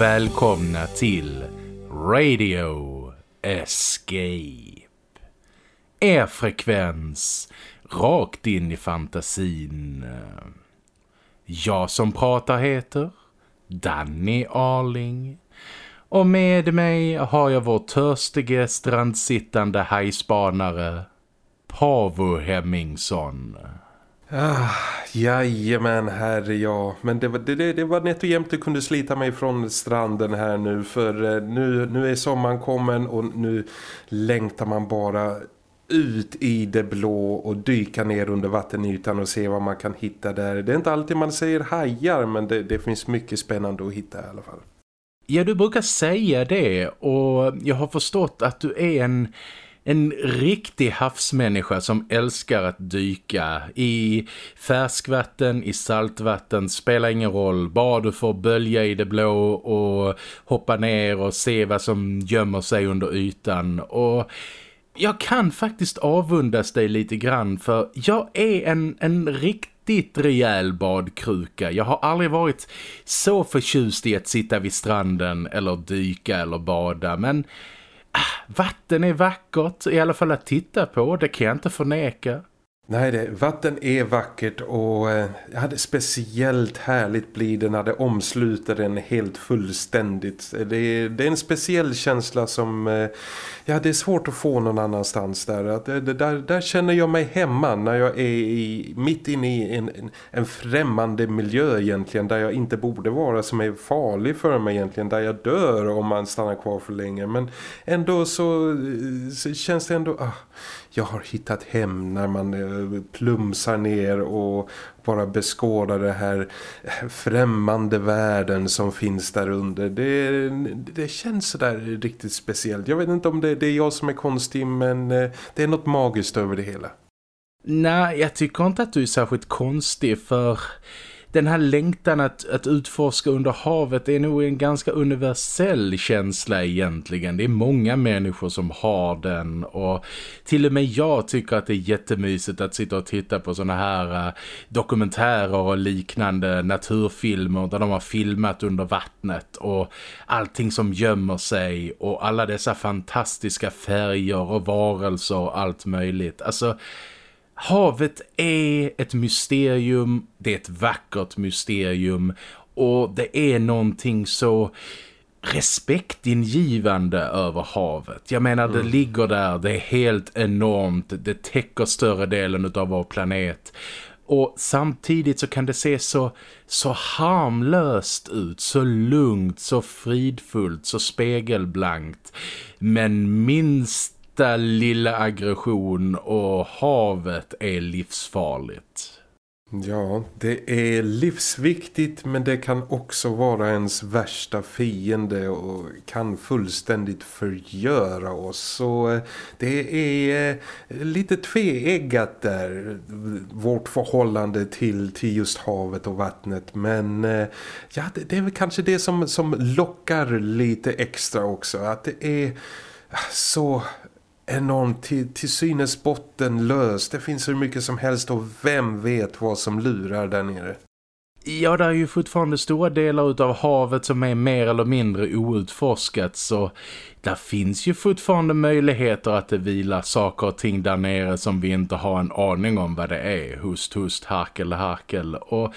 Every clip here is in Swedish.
Och välkomna till Radio Escape. Er frekvens rakt in i fantasin. Jag som pratar heter Danny Arling. Och med mig har jag vår törstige strandsittande hajspanare Pavo Hemmingsson. Ah, jajamän, här är jag. Men det var, det, det var nätt och jämt du kunde slita mig från stranden här nu. För eh, nu, nu är sommaren kommen och nu längtar man bara ut i det blå och dyka ner under vattenytan och se vad man kan hitta där. Det är inte alltid man säger hajar men det, det finns mycket spännande att hitta i alla fall. Ja, du brukar säga det och jag har förstått att du är en en riktig havsmänniska som älskar att dyka i färskvatten, i saltvatten, spelar ingen roll. Bara du får bölja i det blå och hoppa ner och se vad som gömmer sig under ytan. Och jag kan faktiskt avundas dig lite grann för jag är en, en riktigt rejäl badkruka. Jag har aldrig varit så förtjust i att sitta vid stranden eller dyka eller bada men Ah, vatten är vackert, i alla fall att titta på, det kan jag inte förneka. Nej, det, vatten är vackert och eh, ja, det speciellt härligt blir det när det omsluter den helt fullständigt. Eh, det, det, är en speciell känsla som eh, ja, det är svårt att få någon annanstans där. Att, eh, det, där, där känner jag mig hemma när jag är i, mitt inne i en, en, en främmande miljö egentligen där jag inte borde vara som är farlig för mig egentligen. Där jag dör om man stannar kvar för länge. Men ändå så, eh, så känns det ändå... Ah, jag har hittat hem när man eh, plumsar ner och bara beskådar det här främmande världen som finns där under. Det, det känns sådär riktigt speciellt. Jag vet inte om det, det är jag som är konstig men eh, det är något magiskt över det hela. Nej, jag tycker inte att du är särskilt konstig för den här längtan att, att utforska under havet är nog en ganska universell känsla egentligen. Det är många människor som har den och till och med jag tycker att det är jättemysigt att sitta och titta på såna här uh, dokumentärer och liknande naturfilmer där de har filmat under vattnet och allting som gömmer sig och alla dessa fantastiska färger och varelser och allt möjligt. Alltså Havet är ett mysterium, det är ett vackert mysterium och det är någonting så respektingivande över havet. Jag menar, mm. det ligger där, det är helt enormt, det täcker större delen av vår planet. Och samtidigt så kan det se så, så harmlöst ut, så lugnt, så fridfullt, så spegelblankt. Men minst minsta lilla aggression och havet är livsfarligt. Ja, det är livsviktigt men det kan också vara ens värsta fiende och kan fullständigt förgöra oss. Så eh, det är eh, lite tveeggat där, vårt förhållande till, till just havet och vattnet. Men eh, ja, det, det är väl kanske det som, som lockar lite extra också. Att det är så enormt till, till synes bottenlös. Det finns hur mycket som helst och vem vet vad som lurar där nere. Ja, det är ju fortfarande stora delar av havet som är mer eller mindre outforskat så där finns ju fortfarande möjligheter att det vilar saker och ting där nere som vi inte har en aning om vad det är. Hust, hust, harkel, harkel och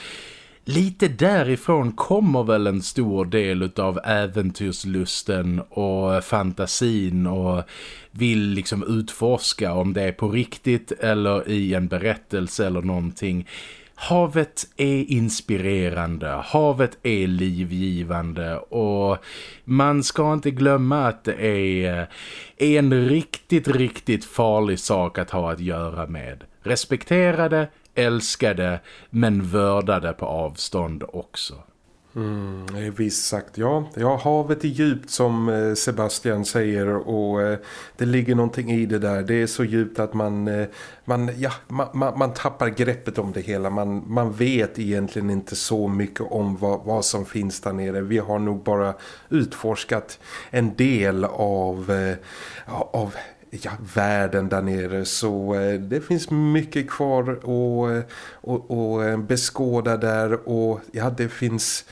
lite därifrån kommer väl en stor del av äventyrslusten och fantasin och vill liksom utforska om det är på riktigt eller i en berättelse eller någonting. Havet är inspirerande, havet är livgivande och man ska inte glömma att det är en riktigt, riktigt farlig sak att ha att göra med. Respektera det, älskade men vördade på avstånd också. Mm, eh, visst sagt, ja. Ja, havet är djupt som eh, Sebastian säger och eh, det ligger någonting i det där. Det är så djupt att man, man, ja, man, man, tappar greppet om det hela. Man, man vet egentligen inte så mycket om vad, vad som finns där nere. Vi har nog bara utforskat en del av, av ja, världen där nere. Så eh, det finns mycket kvar att eh, och, och eh, beskåda där. Och ja det finns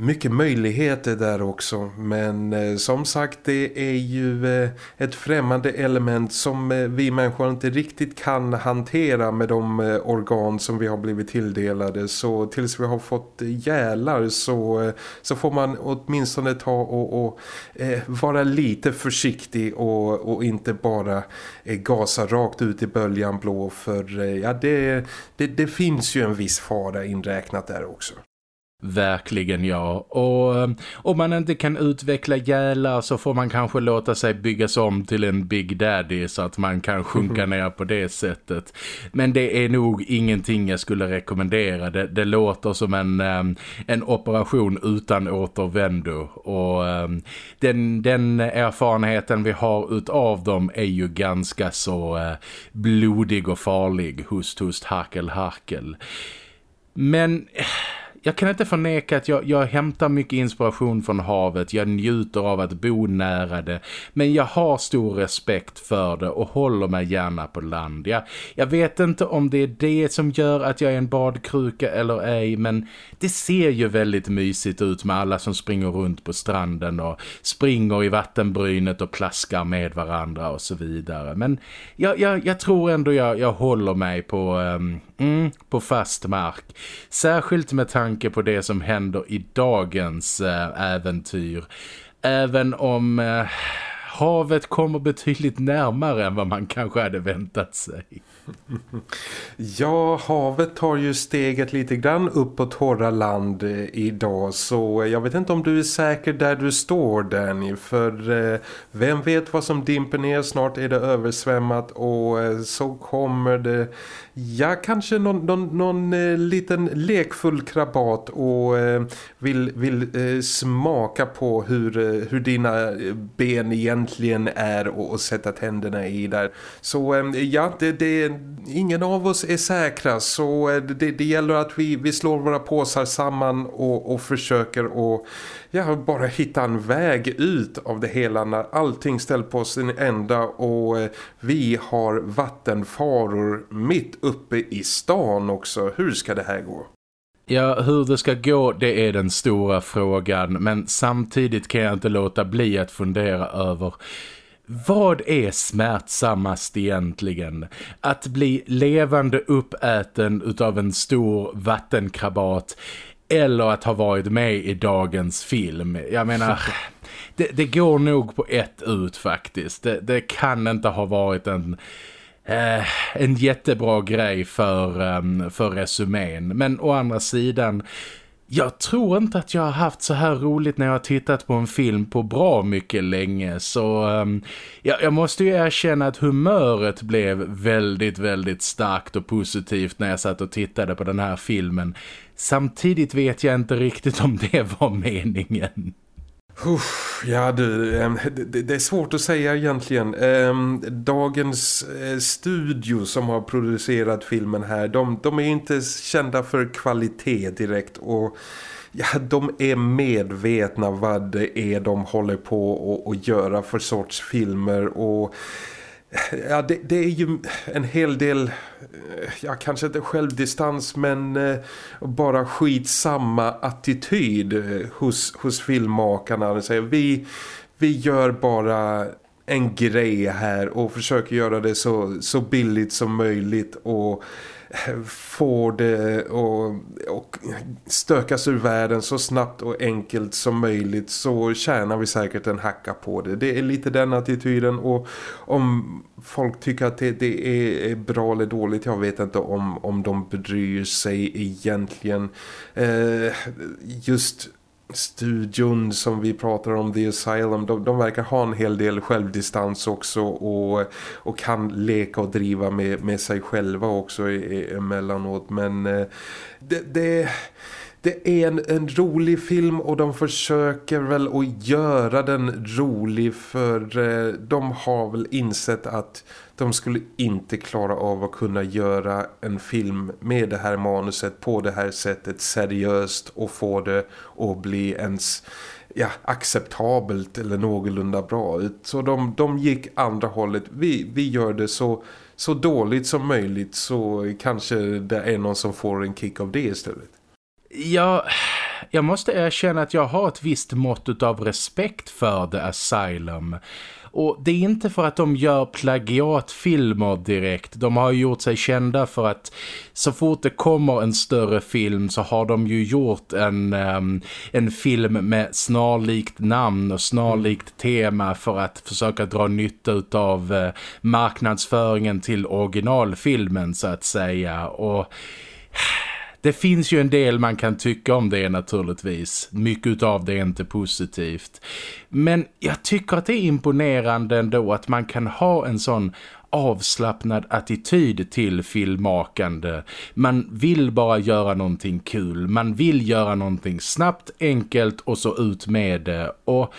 mycket möjligheter där också. Men eh, som sagt det är ju eh, ett främmande element som eh, vi människor inte riktigt kan hantera med de eh, organ som vi har blivit tilldelade. Så tills vi har fått eh, gälar så, eh, så får man åtminstone ta och, och eh, vara lite försiktig och, och inte bara eh, gasa rakt ut i böljan blå. För eh, ja det, det, det finns ju en viss fara inräknat där också. Verkligen ja. Och eh, om man inte kan utveckla gälar så får man kanske låta sig byggas om till en Big Daddy så att man kan sjunka ner på det sättet. Men det är nog ingenting jag skulle rekommendera. Det, det låter som en, eh, en operation utan återvändo. Och eh, den, den erfarenheten vi har utav dem är ju ganska så blodig och farlig. Hust, hust, harkel, harkel. Men jag kan inte förneka att jag, jag hämtar mycket inspiration från havet. Jag njuter av att bo nära det. Men jag har stor respekt för det och håller mig gärna på land. Jag, jag vet inte om det är det som gör att jag är en badkruka eller ej. Men det ser ju väldigt mysigt ut med alla som springer runt på stranden och springer i vattenbrynet och plaskar med varandra och så vidare. Men jag, jag, jag tror ändå jag, jag håller mig på, um, mm, på fast mark. Särskilt med tanke på det som händer i dagens äh, äventyr. Även om äh, havet kommer betydligt närmare än vad man kanske hade väntat sig. Ja, havet tar ju steget lite grann upp på torra land eh, idag. Så eh, jag vet inte om du är säker där du står Danny. För eh, vem vet vad som dimper ner, snart är det översvämmat och eh, så kommer det ja kanske någon, någon, någon eh, liten lekfull krabat och eh, vill, vill eh, smaka på hur, eh, hur dina eh, ben egentligen är och, och sätta tänderna i där. Så eh, ja, det, det, ingen av oss är säkra så eh, det, det gäller att vi, vi slår våra påsar samman och, och försöker att ja, bara hitta en väg ut av det hela när allting ställs på sin ända och eh, vi har vattenfaror mitt uppe i stan också. Hur ska det här gå? Ja, hur det ska gå det är den stora frågan men samtidigt kan jag inte låta bli att fundera över vad är smärtsammast egentligen? Att bli levande uppäten utav en stor vattenkrabat eller att ha varit med i dagens film. Jag menar, det, det går nog på ett ut faktiskt. Det, det kan inte ha varit en... Eh, en jättebra grej för, um, för resumén. Men å andra sidan, jag tror inte att jag har haft så här roligt när jag har tittat på en film på bra mycket länge. Så ehm, um, ja, jag måste ju erkänna att humöret blev väldigt, väldigt starkt och positivt när jag satt och tittade på den här filmen. Samtidigt vet jag inte riktigt om det var meningen. Uff, ja du, det, är svårt att säga egentligen. Dagens eh, studio som har producerat filmen här, de, de är inte kända för kvalitet direkt och ja, de är medvetna vad det är de håller på att göra för sorts filmer och Ja, det, det, är ju en hel del, eh, ja kanske inte självdistans men eh, bara skitsamma attityd eh, hos, hos filmmakarna. Säger, vi, vi gör bara en grej här och försöker göra det så, så billigt som möjligt och får det och, och stökas ur världen så snabbt och enkelt som möjligt så tjänar vi säkert en hacka på det. Det är lite den attityden och om folk tycker att det, det är bra eller dåligt, jag vet inte om, om de bryr sig egentligen. Eh, just studion som vi pratar om, The Asylum, de, de verkar ha en hel del självdistans också och, och kan leka och driva med, med sig själva också emellanåt. Men eh, det, det, det är en, en rolig film och de försöker väl att göra den rolig för eh, de har väl insett att de skulle inte klara av att kunna göra en film med det här manuset på det här sättet seriöst och få det att bli ens ja, acceptabelt eller någorlunda bra ut. Så de, de gick andra hållet. Vi, vi gör det så, så dåligt som möjligt så kanske det är någon som får en kick av det istället. Ja, jag måste erkänna att jag har ett visst mått av respekt för The Asylum. Och det är inte för att de gör plagiatfilmer direkt. De har gjort sig kända för att så fort det kommer en större film så har de ju gjort en, um, en film med snarlikt namn och snarlikt tema för att försöka dra nytta av uh, eh, marknadsföringen till originalfilmen så att säga. Och det finns ju en del man kan tycka om det naturligtvis. Mycket av det är inte positivt. Men jag tycker att det är imponerande ändå att man kan ha en sån avslappnad attityd till filmmakande. Man vill bara göra någonting kul. Man vill göra någonting snabbt, enkelt och så ut med det. Och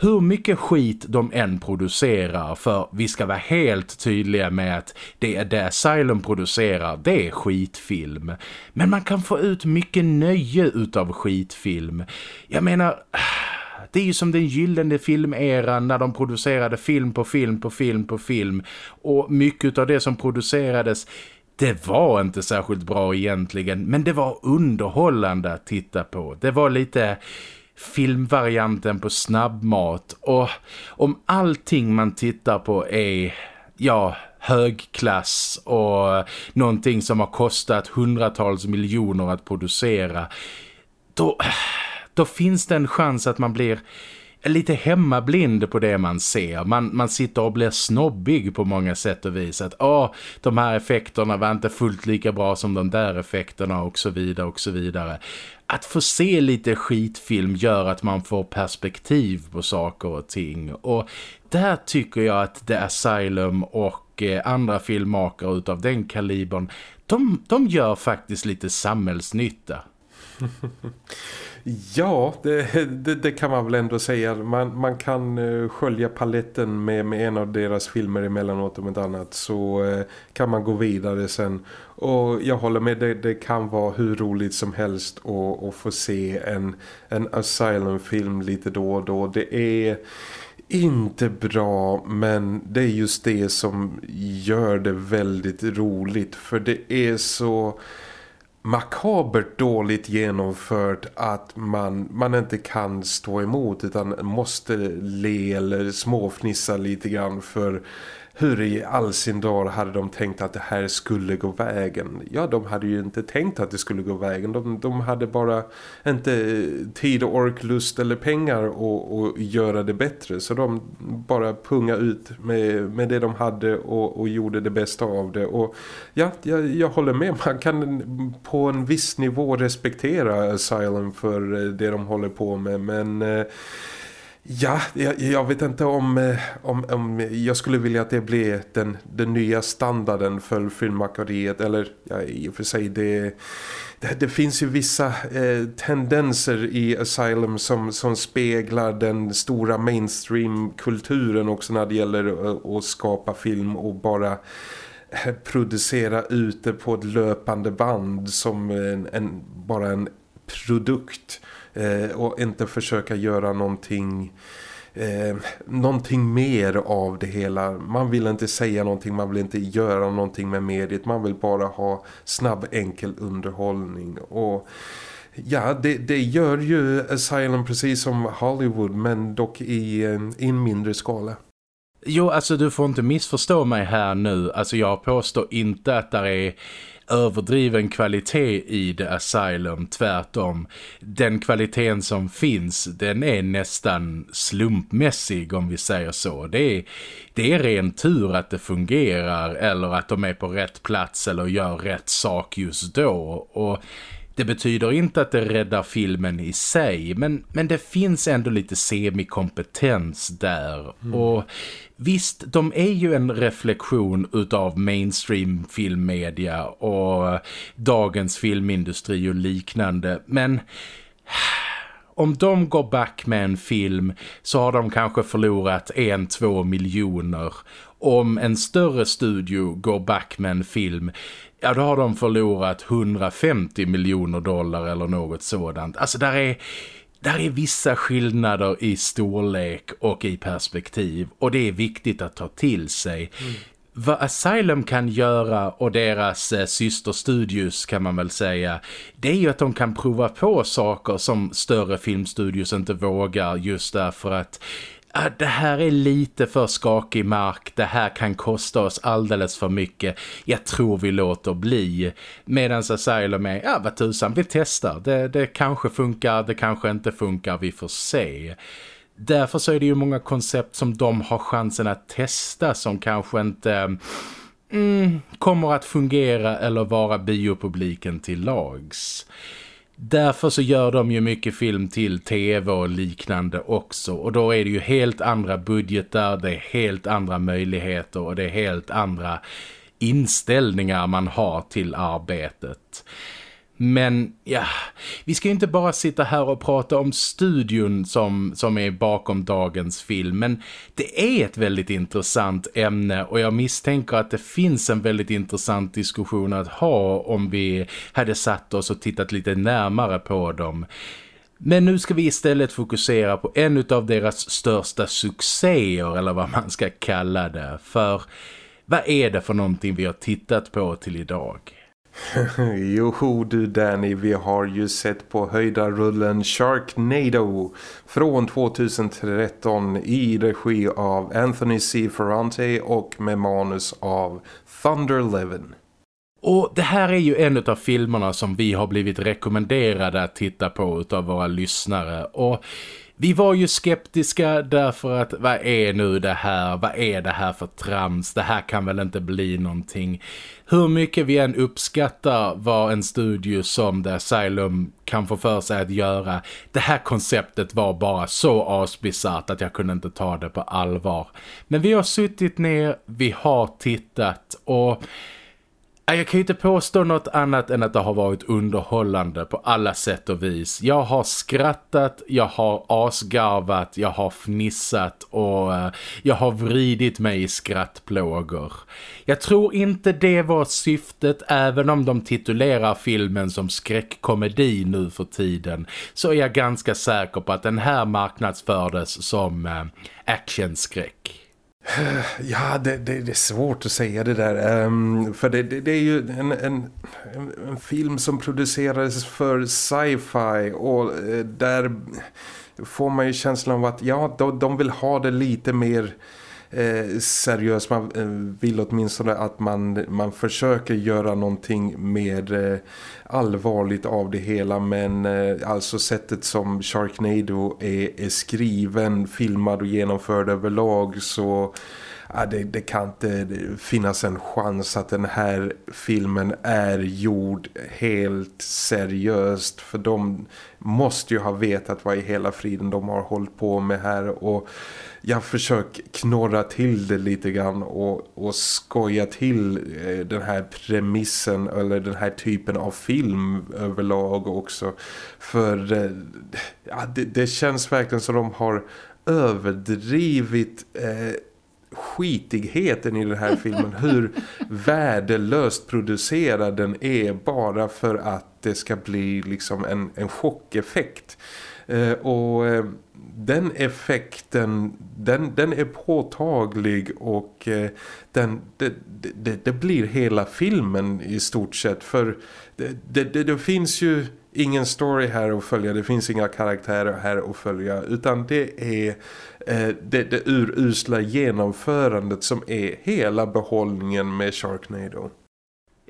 hur mycket skit de än producerar för vi ska vara helt tydliga med att det är det Asylum producerar, det är skitfilm. Men man kan få ut mycket nöje utav skitfilm. Jag menar... Det är ju som den gyllene filmeran när de producerade film på film på film på film. Och mycket av det som producerades det var inte särskilt bra egentligen men det var underhållande att titta på. Det var lite filmvarianten på snabbmat. Och om allting man tittar på är ja, högklass och någonting som har kostat hundratals miljoner att producera då, då finns det en chans att man blir lite hemmablind på det man ser. Man, man sitter och blir snobbig på många sätt och vis. Att åh, de här effekterna var inte fullt lika bra som de där effekterna och så vidare och så vidare. Att få se lite skitfilm gör att man får perspektiv på saker och ting. Och där tycker jag att The Asylum och eh, andra filmmakare utav den kalibern, de, de gör faktiskt lite samhällsnytta. Ja, det, det, det, kan man väl ändå säga. Man, man kan uh, skölja paletten med, med en av deras filmer emellanåt om ett annat så uh, kan man gå vidare sen. Och jag håller med, det, det kan vara hur roligt som helst att, att få se en, en Asylum-film lite då och då. Det är inte bra men det är just det som gör det väldigt roligt för det är så makabert dåligt genomfört att man, man inte kan stå emot utan måste le eller småfnissa lite grann för hur i all sin dag hade de tänkt att det här skulle gå vägen? Ja, de hade ju inte tänkt att det skulle gå vägen. De, de hade bara inte eh, tid, ork, lust eller pengar att göra det bättre. Så de bara punga ut med, med det de hade och, och gjorde det bästa av det. Och ja, jag, jag håller med. Man kan på en viss nivå respektera Asylum för eh, det de håller på med. Men... Eh, Ja, jag, jag, vet inte om, eh, om, om jag skulle vilja att det blev den, den nya standarden för filmmakeriet. Eller ja, i och för sig det, det, det finns ju vissa eh, tendenser i Asylum som, som speglar den stora mainstream-kulturen också när det gäller att, att skapa film och bara eh, producera ute på ett löpande band som en, en bara en produkt eh, och inte försöka göra någonting eh, någonting mer av det hela. Man vill inte säga någonting, man vill inte göra någonting med mediet. Man vill bara ha snabb, enkel underhållning. Och ja, det, det gör ju Asylum precis som Hollywood men dock i, eh, i en mindre skala. Jo, alltså du får inte missförstå mig här nu. Alltså jag påstår inte att det är överdriven kvalitet i The Asylum, tvärtom. Den kvaliteten som finns, den är nästan slumpmässig om vi säger så. Det är, det är ren tur att det fungerar eller att de är på rätt plats eller gör rätt sak just då. Och det betyder inte att det räddar filmen i sig men, men det finns ändå lite semikompetens där. Mm. Och visst, de är ju en reflektion utav mainstream filmmedia och dagens filmindustri och liknande. Men om de går back med en film så har de kanske förlorat en, två miljoner. Om en större studio går back med en film ja då har de förlorat 150 miljoner dollar eller något sådant. Alltså där är, där är vissa skillnader i storlek och i perspektiv och det är viktigt att ta till sig. Mm. vad Asylum kan göra och deras eh, systerstudios kan man väl säga det är ju att de kan prova på saker som större filmstudios inte vågar just därför att Ah, det här är lite för skakig mark, det här kan kosta oss alldeles för mycket, jag tror vi låter bli. Medan Asylum är, ja vad tusan, vi testar, det, det kanske funkar, det kanske inte funkar, vi får se. Därför så är det ju många koncept som de har chansen att testa som kanske inte mm, kommer att fungera eller vara biopubliken till lags. Därför så gör de ju mycket film till tv och liknande också och då är det ju helt andra budgetar, det är helt andra möjligheter och det är helt andra inställningar man har till arbetet. Men ja, vi ska ju inte bara sitta här och prata om studion som, som är bakom dagens film. Men det är ett väldigt intressant ämne och jag misstänker att det finns en väldigt intressant diskussion att ha om vi hade satt oss och tittat lite närmare på dem. Men nu ska vi istället fokusera på en av deras största succéer eller vad man ska kalla det. För vad är det för någonting vi har tittat på till idag? jo du Danny, vi har ju sett på höjda rullen Sharknado från 2013 i regi av Anthony C. Ferrante och med manus av Thunder Levin. Och det här är ju en av filmerna som vi har blivit rekommenderade att titta på av våra lyssnare och vi var ju skeptiska därför att vad är nu det här? Vad är det här för trams? Det här kan väl inte bli någonting. Hur mycket vi än uppskattar vad en studio som The Asylum kan få för sig att göra. Det här konceptet var bara så asbisart att jag kunde inte ta det på allvar. Men vi har suttit ner, vi har tittat och jag kan ju inte påstå något annat än att det har varit underhållande på alla sätt och vis. Jag har skrattat, jag har asgarvat, jag har fnissat och eh, jag har vridit mig i skrattplågor. Jag tror inte det var syftet även om de titulerar filmen som skräckkomedi nu för tiden. Så är jag ganska säker på att den här marknadsfördes som eh, actionskräck. Ja, det, det, det, är svårt att säga det där. Um, för det, det, är ju en, en, en, film som producerades för sci-fi och eh, där får man ju känslan av att ja, de, de vill ha det lite mer eh, seriöst. Man eh, vill åtminstone att man, man försöker göra någonting mer eh, allvarligt av det hela. Men eh, alltså sättet som Sharknado är, är skriven, filmad och genomförd överlag så... Ja, det, det, kan inte finnas en chans att den här filmen är gjord helt seriöst för de måste ju ha vetat vad i hela friden de har hållit på med här och jag försöker knorra till det lite grann och, och skoja till eh, den här premissen eller den här typen av film överlag också. För eh, ja, det, det, känns verkligen som de har överdrivit eh, skitigheten i den här filmen. Hur värdelöst producerad den är bara för att det ska bli liksom en, en chockeffekt. Eh, och eh, den effekten den, den är påtaglig och eh, den, det, det, det, blir hela filmen i stort sett för det, det, det, finns ju ingen story här att följa, det finns inga karaktärer här att följa utan det är Eh, det, det urusla genomförandet som är hela behållningen med Sharknado.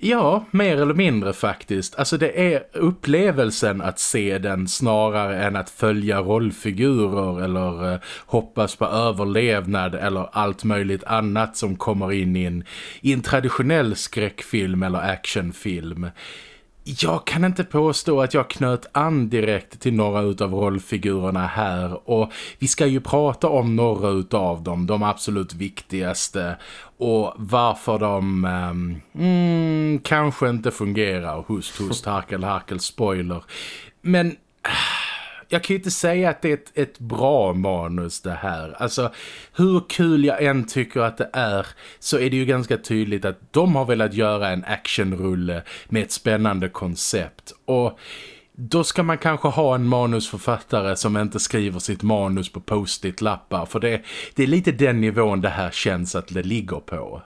Ja, mer eller mindre faktiskt. Alltså det är upplevelsen att se den snarare än att följa rollfigurer eller eh, hoppas på överlevnad eller allt möjligt annat som kommer in i en, i en traditionell skräckfilm eller actionfilm. Jag kan inte påstå att jag knöt an direkt till några av rollfigurerna här och vi ska ju prata om några av dem, de absolut viktigaste och varför de um, mm, kanske inte fungerar, hust, hust, harkel, harkel, spoiler. Men ah, jag kan ju inte säga att det är ett, ett, bra manus det här. Alltså hur kul jag än tycker att det är så är det ju ganska tydligt att de har velat göra en actionrulle med ett spännande koncept. Och då ska man kanske ha en manusförfattare som inte skriver sitt manus på post-it-lappar för det, det är lite den nivån det här känns att det ligger på.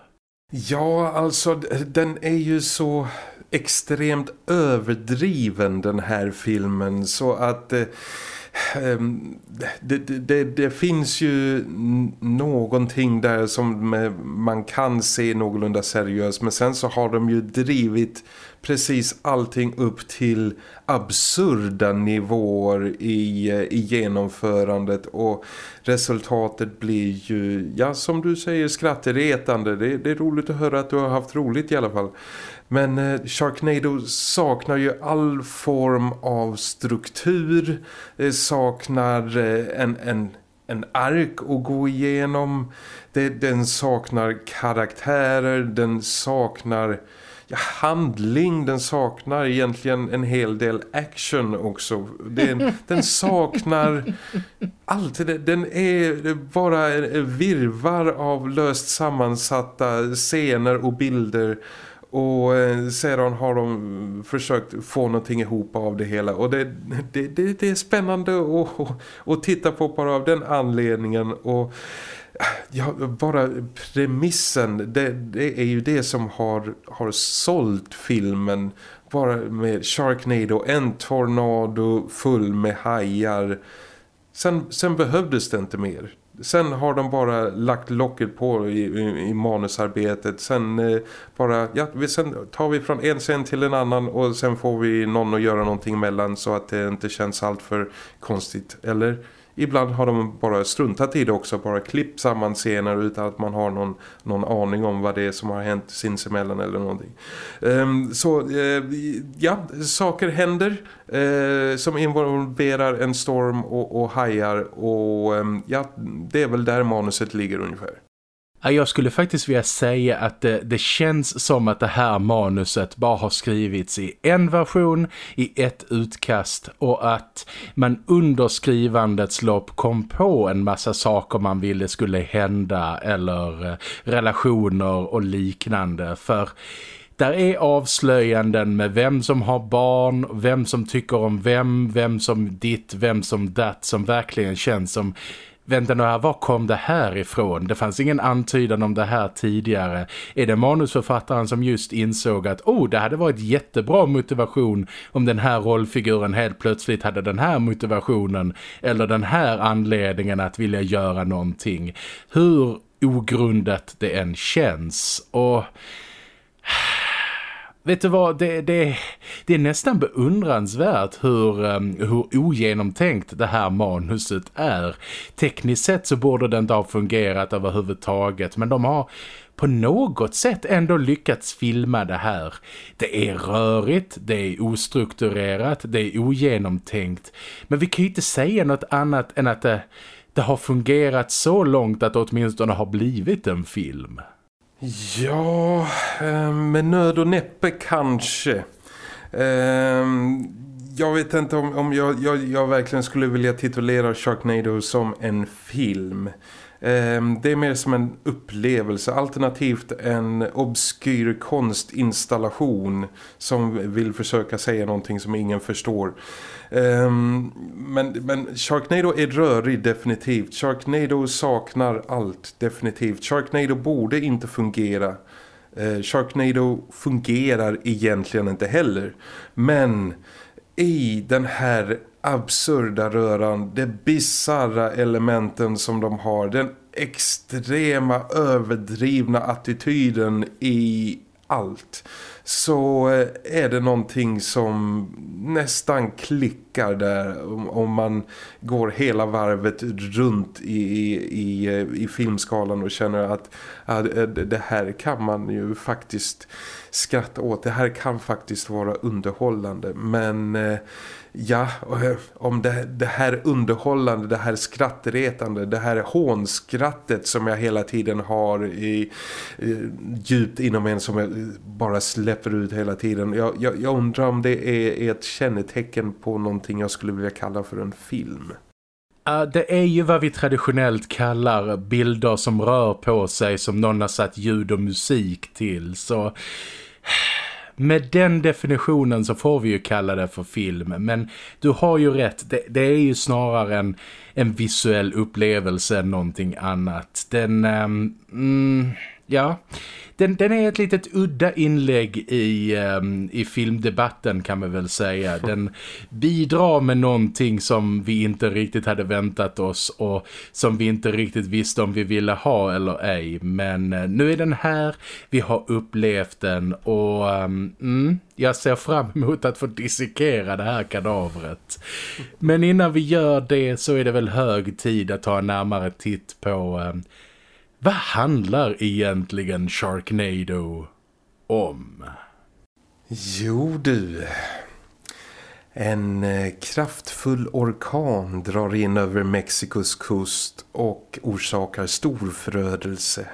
Ja, alltså den är ju så extremt överdriven den här filmen så att eh, ehm, det, det, det, finns ju någonting där som eh, man kan se någorlunda seriöst men sen så har de ju drivit precis allting upp till absurda nivåer i, eh, i genomförandet och resultatet blir ju, ja som du säger, skrattretande. Det, det är roligt att höra att du har haft roligt i alla fall. Men eh, Sharknado saknar ju all form av struktur, det saknar eh, en, en, en ark att gå igenom, det, den saknar karaktärer, den saknar ja, handling, den saknar egentligen en hel del action också. Den, den saknar allt. Den är bara virvar av löst sammansatta scener och bilder och eh, sedan har de försökt få någonting ihop av det hela och det, det, det, det är spännande att, att titta på bara av den anledningen och ja, bara premissen det, det, är ju det som har, har sålt filmen bara med Sharknado, en tornado full med hajar sen, sen behövdes det inte mer Sen har de bara lagt locket på i, i, i manusarbetet. Sen eh, bara, ja, sen tar vi från en scen till en annan och sen får vi någon att göra någonting mellan så att det inte känns allt för konstigt. Eller Ibland har de bara struntat i det också, bara klippt samman scener utan att man har någon, någon aning om vad det är som har hänt sinsemellan eller någonting. Um, så uh, ja, saker händer uh, som involverar en storm och, och hajar och um, ja, det är väl där manuset ligger ungefär. Jag skulle faktiskt vilja säga att det, det, känns som att det här manuset bara har skrivits i en version, i ett utkast och att man under skrivandets lopp kom på en massa saker man ville skulle hända eller eh, relationer och liknande. För där är avslöjanden med vem som har barn, vem som tycker om vem, vem som ditt, vem som datt som verkligen känns som vänta nu här, var kom det här ifrån? Det fanns ingen antydan om det här tidigare. Är det manusförfattaren som just insåg att oh, det hade varit jättebra motivation om den här rollfiguren helt plötsligt hade den här motivationen eller den här anledningen att vilja göra någonting. Hur ogrundat det än känns och Vet du vad, det, det, det är nästan beundransvärt hur, um, hur ogenomtänkt det här manuset är. Tekniskt sett så borde det inte ha fungerat överhuvudtaget men de har på något sätt ändå lyckats filma det här. Det är rörigt, det är ostrukturerat, det är ogenomtänkt. Men vi kan ju inte säga något annat än att det, det har fungerat så långt att det åtminstone har blivit en film. Ja, eh, med nöd och näppe kanske. Eh, jag vet inte om, om jag, jag, jag verkligen skulle vilja titulera Sharknado som en film. Ehm, det är mer som en upplevelse, alternativt en obskyr konstinstallation som vill försöka säga någonting som ingen förstår. Ehm, men, men Sharknado är rörig definitivt. Sharknado saknar allt definitivt. Sharknado borde inte fungera. Ehm, Sharknado fungerar egentligen inte heller. Men i den här absurda röran, de bizarra elementen som de har, den extrema överdrivna attityden i allt så eh, är det någonting som nästan klickar där om man går hela varvet runt i, i, i filmskalan och känner att, att eh, det här kan man ju faktiskt skratta åt. Det här kan faktiskt vara underhållande men eh, ja, om det, det här underhållande, det här skrattretande, det här hånskrattet som jag hela tiden har i, i djupt inom en som jag bara släpper ut hela tiden. Jag, jag, jag undrar om det är ett kännetecken på någonting jag skulle vilja kalla för en film. Uh, det är ju vad vi traditionellt kallar bilder som rör på sig som någon har satt ljud och musik till. Så med den definitionen så får vi ju kalla det för film. Men du har ju rätt, det, det är ju snarare en, en visuell upplevelse än någonting annat. Den... Um, mm, Ja, den, den är ett litet udda inlägg i, um, i filmdebatten kan man väl säga. Den bidrar med någonting som vi inte riktigt hade väntat oss och som vi inte riktigt visste om vi ville ha eller ej. Men uh, nu är den här, vi har upplevt den och um, mm, jag ser fram emot att få dissekera det här kadavret. Men innan vi gör det så är det väl hög tid att ta en närmare titt på... Um, vad handlar egentligen Sharknado om? Jo du, en eh, kraftfull orkan drar in över Mexikos kust och orsakar stor förödelse.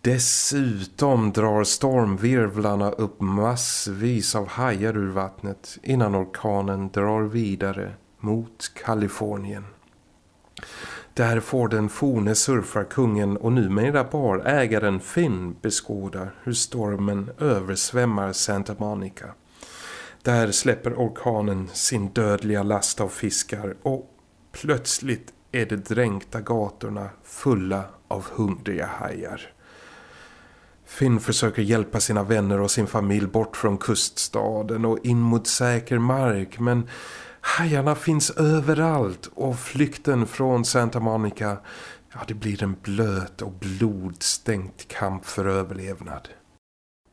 Dessutom drar stormvirvlarna upp massvis av hajar ur vattnet innan orkanen drar vidare mot Kalifornien. Där får den forne surfarkungen och numera barägaren Finn beskåda hur stormen översvämmar Santa Monica. Där släpper orkanen sin dödliga last av fiskar och plötsligt är de dränkta gatorna fulla av hungriga hajar. Finn försöker hjälpa sina vänner och sin familj bort från kuststaden och in mot säker mark men Hajarna finns överallt och flykten från Santa Monica, ja det blir en blöt och blodstänkt kamp för överlevnad.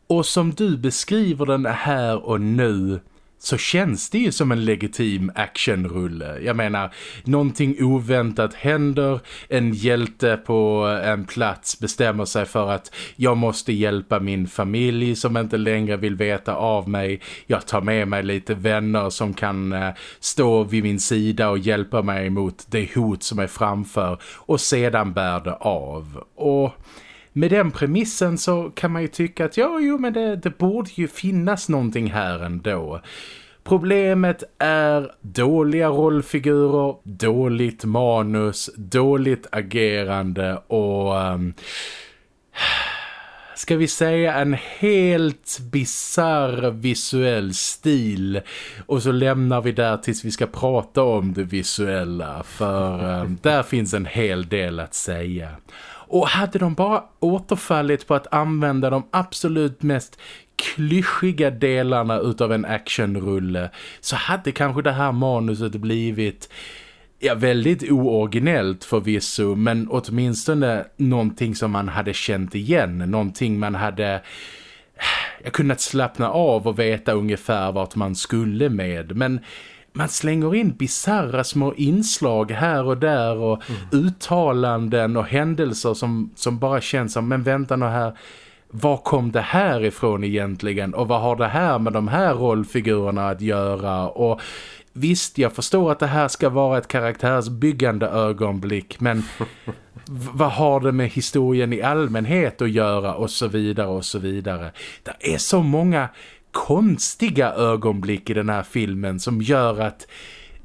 Och som du beskriver den här och nu så känns det ju som en legitim actionrulle. Jag menar, någonting oväntat händer, en hjälte på en plats bestämmer sig för att jag måste hjälpa min familj som inte längre vill veta av mig. Jag tar med mig lite vänner som kan eh, stå vid min sida och hjälpa mig mot det hot som är framför och sedan bär det av. Och med den premissen så kan man ju tycka att ja, jo men det, det borde ju finnas någonting här ändå. Problemet är dåliga rollfigurer, dåligt manus, dåligt agerande och... Um, ska vi säga en helt bizarr visuell stil och så lämnar vi där tills vi ska prata om det visuella för um, där finns en hel del att säga. Och hade de bara återfallit på att använda de absolut mest klyschiga delarna utav en actionrulle så hade kanske det här manuset blivit ja, väldigt ooriginellt förvisso men åtminstone någonting som man hade känt igen, någonting man hade jag kunnat slappna av och veta ungefär vart man skulle med. Men man slänger in bizarra små inslag här och där och mm. uttalanden och händelser som, som bara känns som, men vänta nu här, var kom det här ifrån egentligen och vad har det här med de här rollfigurerna att göra och visst jag förstår att det här ska vara ett karaktärsbyggande ögonblick men vad har det med historien i allmänhet att göra och så vidare och så vidare. Det är så många konstiga ögonblick i den här filmen som gör att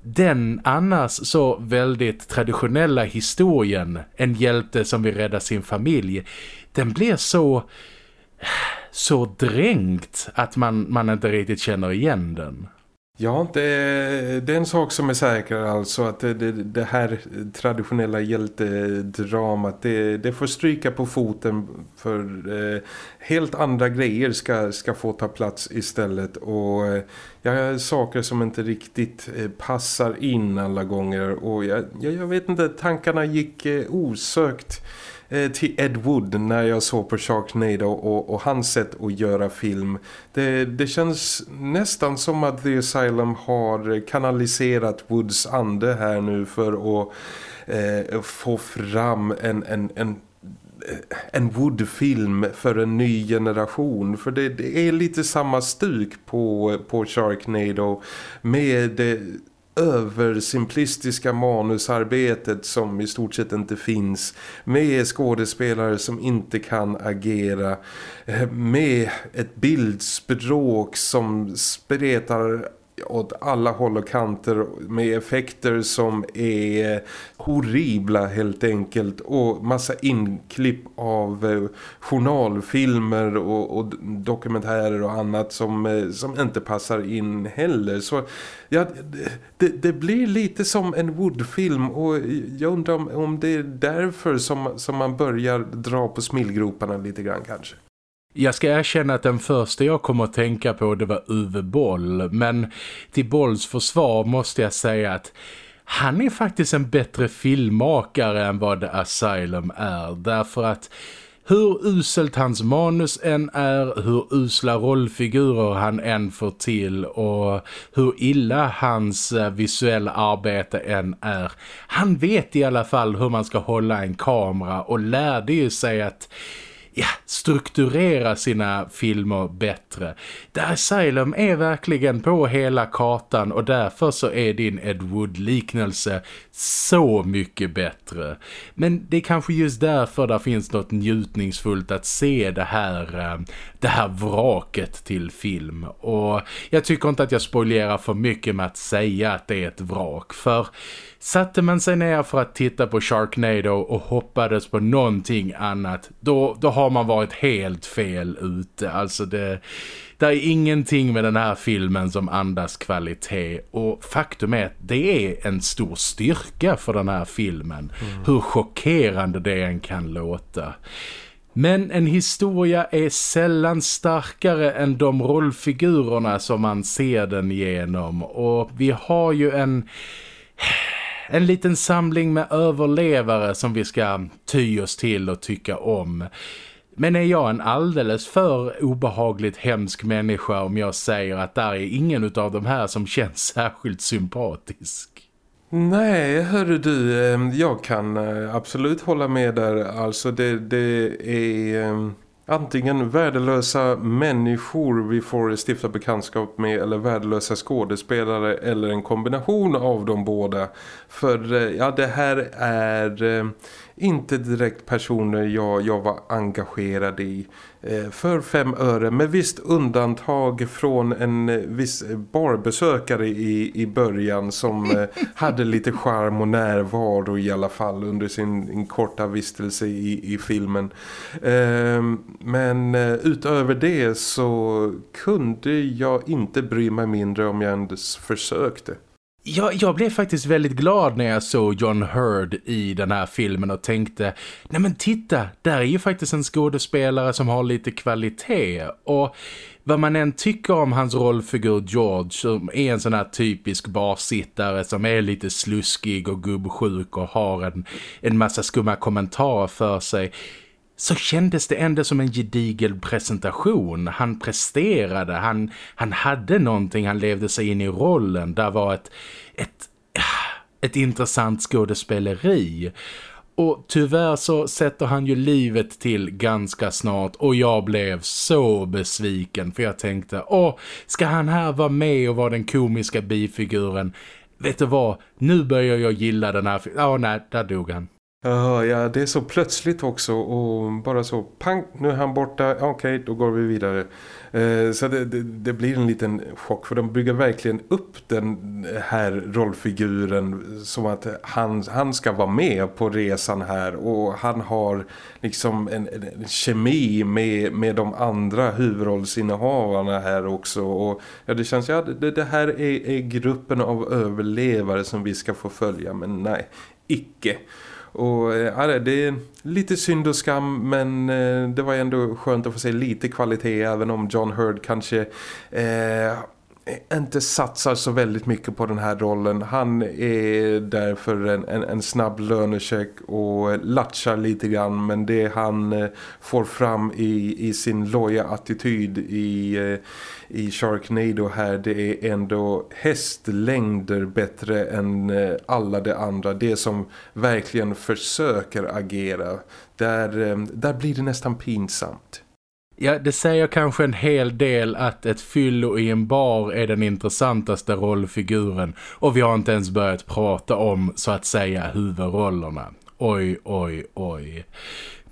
den annars så väldigt traditionella historien, en hjälte som vill rädda sin familj, den blir så så dränkt att man, man inte riktigt känner igen den. Ja, det, det är en sak som är säker alltså att det, det, det här traditionella hjältedramat det, det får stryka på foten för eh, helt andra grejer ska, ska få ta plats istället. Och eh, saker som inte riktigt eh, passar in alla gånger. Och jag, jag, jag vet inte, tankarna gick eh, osökt. Eh, till Ed Wood när jag såg på Sharknado och, och hans sätt att göra film. Det, det känns nästan som att The Asylum har kanaliserat Woods ande här nu för att eh, få fram en, en, en eh, en Wood-film för en ny generation för det, det, är lite samma stuk på, på Sharknado med det översimplistiska manusarbetet som i stort sett inte finns med skådespelare som inte kan agera eh, med ett bildspråk som spretar åt alla håll och kanter med effekter som är horribla helt enkelt och massa inklipp av eh, journalfilmer och, och dokumentärer och annat som, eh, som inte passar in heller så ja, det, det blir lite som en Woodfilm och jag undrar om, om det är därför som, som man börjar dra på smilgroparna lite grann kanske. Jag ska erkänna att den första jag kommer att tänka på det var Uwe Boll. Men till Bolls försvar måste jag säga att han är faktiskt en bättre filmmakare än vad The Asylum är. Därför att hur uselt hans manus än är, hur usla rollfigurer han än får till och hur illa hans eh, visuella arbete än är. Han vet i alla fall hur man ska hålla en kamera och lärde ju sig att ja, strukturera sina filmer bättre. The Asylum är verkligen på hela kartan och därför så är din Ed Wood-liknelse så mycket bättre. Men det är kanske just därför det finns något njutningsfullt att se det här, eh, det här vraket till film. Och jag tycker inte att jag spoilerar för mycket med att säga att det är ett vrak. För satte man sig ner för att titta på Sharknado och hoppades på någonting annat, då, då har man varit helt fel ute. Alltså det, det är ingenting med den här filmen som andas kvalitet och faktum är att det är en stor styrka för den här filmen. Mm. Hur chockerande det än kan låta. Men en historia är sällan starkare än de rollfigurerna som man ser den genom. Och vi har ju en... En liten samling med överlevare som vi ska ty oss till och tycka om. Men är jag en alldeles för obehagligt hemsk människa om jag säger att där är ingen av de här som känns särskilt sympatisk? Nej, hörru du, eh, jag kan eh, absolut hålla med där. Alltså det, det är eh, antingen värdelösa människor vi får stifta bekantskap med eller värdelösa skådespelare eller en kombination av de båda. För eh, ja, det här är eh, inte direkt personer jag, jag var engagerad i eh, för fem öre med visst undantag från en eh, viss barbesökare i, i början som eh, hade lite charm och närvaro i alla fall under sin korta vistelse i, i filmen. Ehm, men utöver det så kunde jag inte bry mig mindre om jag ens försökte. Jag, jag blev faktiskt väldigt glad när jag såg John Hurd i den här filmen och tänkte, nej men titta, där är ju faktiskt en skådespelare som har lite kvalitet. Och vad man än tycker om hans rollfigur George som är en sån här typisk barsittare som är lite sluskig och gubbsjuk och har en, en massa skumma kommentarer för sig så kändes det ändå som en gedigen presentation. Han presterade, han, han hade någonting, han levde sig in i rollen. Där var ett, ett, ett intressant skådespeleri. Och tyvärr så sätter han ju livet till ganska snart och jag blev så besviken för jag tänkte, åh, ska han här vara med och vara den komiska bifiguren? Vet du vad, nu börjar jag gilla den här Ja, oh, nej, där dog han. Ja, det är så plötsligt också och bara så, pang, nu är han borta, okej, okay, då går vi vidare. Eh, så det, det, det, blir en liten chock för de bygger verkligen upp den här rollfiguren som att han, han ska vara med på resan här och han har liksom en, en kemi med, med de andra huvudrollsinnehavarna här också och ja, det känns, ja det, det här är, är gruppen av överlevare som vi ska få följa men nej, icke. Och eh, ja, det är lite synd och skam men eh, det var ändå skönt att få se lite kvalitet även om John Hurd kanske eh, inte satsar så väldigt mycket på den här rollen. Han är där för en, en, en snabb lönecheck och latchar lite grann men det han eh, får fram i, i sin loja attityd i, eh, i Sharknado här det är ändå hästlängder bättre än eh, alla de andra. Det som verkligen försöker agera. Där, där blir det nästan pinsamt. Ja, det säger kanske en hel del att ett fyllo i en bar är den intressantaste rollfiguren och vi har inte ens börjat prata om så att säga huvudrollerna. Oj, oj, oj.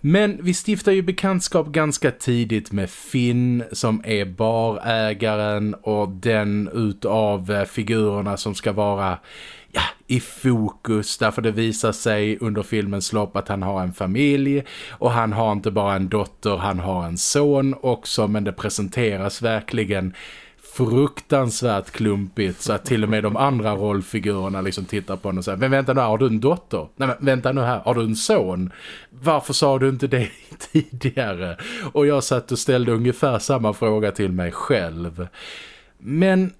Men vi stiftar ju bekantskap ganska tidigt med Finn som är barägaren och den utav eh, figurerna som ska vara i fokus därför det visar sig under filmens lopp att han har en familj och han har inte bara en dotter, han har en son också men det presenteras verkligen fruktansvärt klumpigt så att till och med de andra rollfigurerna liksom tittar på honom och säger Men vänta nu, har du en dotter? Nej men vänta nu här, har du en son? Varför sa du inte det tidigare? Och jag satt och ställde ungefär samma fråga till mig själv. Men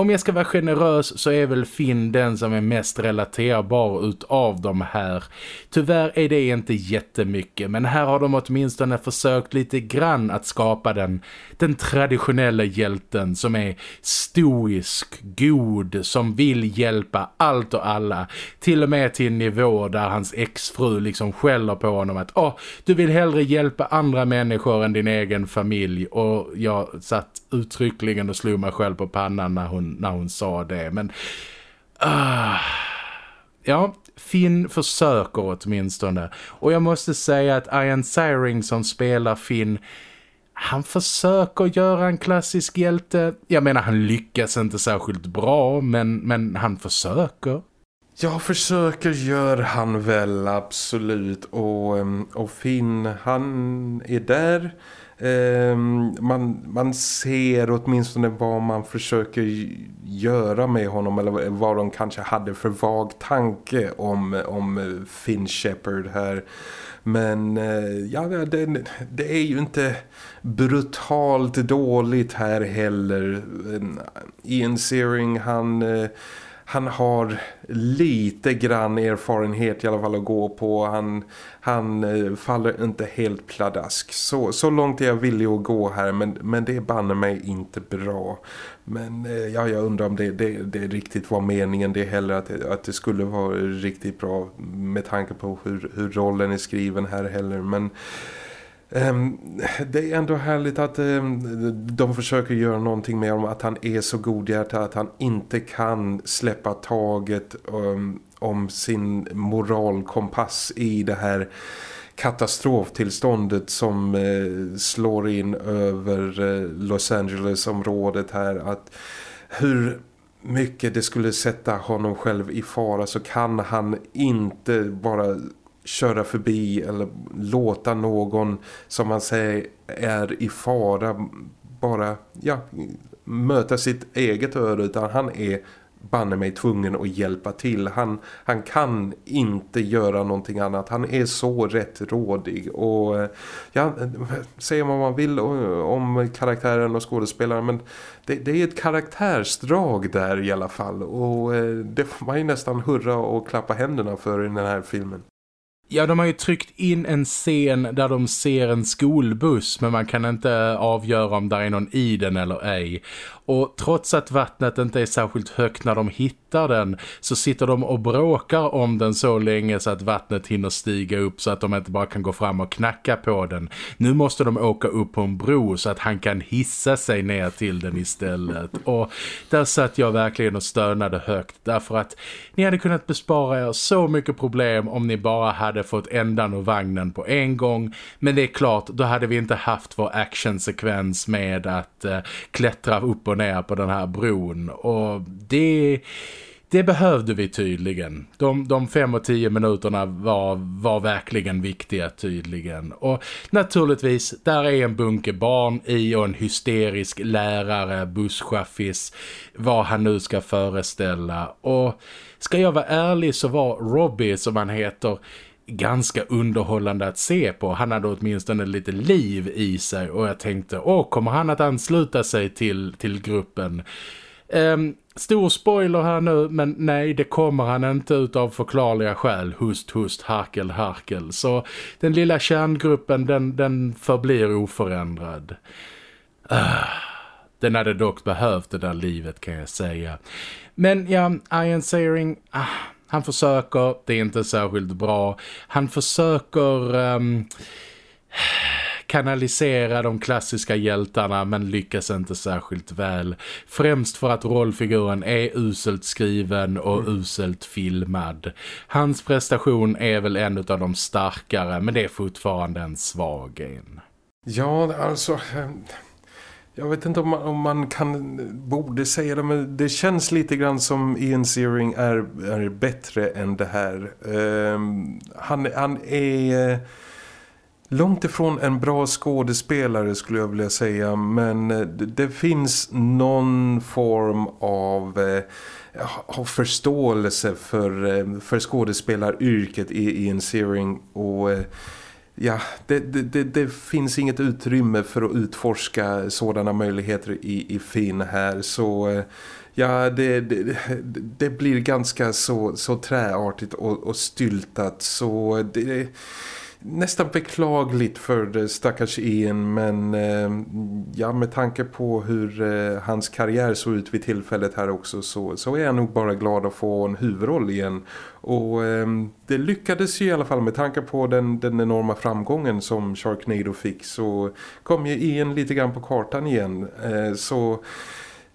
om jag ska vara generös så är väl Finn den som är mest relaterbar utav de här. Tyvärr är det inte jättemycket men här har de åtminstone försökt lite grann att skapa den, den traditionella hjälten som är stoisk, god, som vill hjälpa allt och alla. Till och med till en nivå där hans exfru liksom skäller på honom att oh, du vill hellre hjälpa andra människor än din egen familj och jag satt uttryckligen och slog mig själv på pannan när hon när hon sa det. Men uh, ja, Finn försöker åtminstone. Och jag måste säga att Ian Syring som spelar Finn han försöker göra en klassisk hjälte. Jag menar, han lyckas inte särskilt bra, men, men han försöker. Ja, försöker gör han väl absolut. Och, och Finn, han är där Ehm, man, man ser åtminstone vad man försöker göra med honom eller vad de kanske hade för vag tanke om, om eh, Finn Shepard här. Men eh, ja, det, det, är ju inte brutalt dåligt här heller. Ian Searing han... Eh, han har lite grann erfarenhet i alla fall att gå på. Han, han eh, faller inte helt pladask. Så, så långt är jag villig att gå här men, men det banner mig inte bra. Men eh, ja, jag undrar om det, det, det riktigt var meningen det heller att det, att det skulle vara riktigt bra med tanke på hur, hur rollen är skriven här heller. Men Ehm, det är ändå härligt att ehm, de försöker göra någonting med honom. Att han är så godhjärtad att han inte kan släppa taget ehm, om sin moralkompass i det här katastroftillståndet som eh, slår in över eh, Los Angeles-området här. Att hur mycket det skulle sätta honom själv i fara så kan han inte bara köra förbi eller låta någon som man säger är i fara bara ja, möta sitt eget öre utan han är banne mig tvungen att hjälpa till. Han, han kan inte göra någonting annat. Han är så rätt rådig. Och ja, säger vad man vill om karaktären och skådespelaren. Men det, det, är ett karaktärsdrag där i alla fall. Och eh, det får man ju nästan hurra och klappa händerna för i den här filmen. Ja, de har ju tryckt in en scen där de ser en skolbuss men man kan inte avgöra om där är någon i den eller ej. Och trots att vattnet inte är särskilt högt när de hittar den så sitter de och bråkar om den så länge så att vattnet hinner stiga upp så att de inte bara kan gå fram och knacka på den. Nu måste de åka upp på en bro så att han kan hissa sig ner till den istället. Och där satt jag verkligen och stönade högt därför att ni hade kunnat bespara er så mycket problem om ni bara hade fått ändan och vagnen på en gång. Men det är klart, då hade vi inte haft vår actionsekvens med att eh, klättra upp och ner på den här bron. Och det... Det behövde vi tydligen. De, de fem och tio minuterna var, var verkligen viktiga tydligen. Och naturligtvis, där är en bunke barn i och en hysterisk lärare, busschaffis, vad han nu ska föreställa. Och ska jag vara ärlig så var Robbie, som han heter, ganska underhållande att se på. Han hade åtminstone lite liv i sig och jag tänkte, åh kommer han att ansluta sig till, till gruppen? Um, stor spoiler här nu, men nej det kommer han inte utav förklarliga skäl. Hust, hust, harkel, harkel. Så den lilla kärngruppen, den, den förblir oförändrad. Uh, den hade dock behövt det där livet kan jag säga. Men ja, Ian Searing... Uh, han försöker, det är inte särskilt bra. Han försöker... Um, kanalisera de klassiska hjältarna men lyckas inte särskilt väl. Främst för att rollfiguren är uselt skriven och mm. uselt filmad. Hans prestation är väl en av de starkare men det är fortfarande en svag en. Ja, alltså... Eh, jag vet inte om man, om man kan, borde säga det, men det känns lite grann som Ian Searing är, är bättre än det här. Um, han, han är eh, långt ifrån en bra skådespelare skulle jag vilja säga, men eh, det, det finns någon form av... Eh, av förståelse för, för skådespelaryrket i Ian Searing och ja, det, det, det, finns inget utrymme för att utforska sådana möjligheter i, i Finn här. Så eh, ja, det, det, det, blir ganska så, så träartigt och, och styltat. Så det nästan beklagligt för stackars Ian men eh, ja med tanke på hur eh, hans karriär såg ut vid tillfället här också så, så är jag nog bara glad att få en huvudroll igen. Och eh, det lyckades ju i alla fall med tanke på den, den enorma framgången som Sharknado fick så kom ju Ian lite grann på kartan igen. Eh, så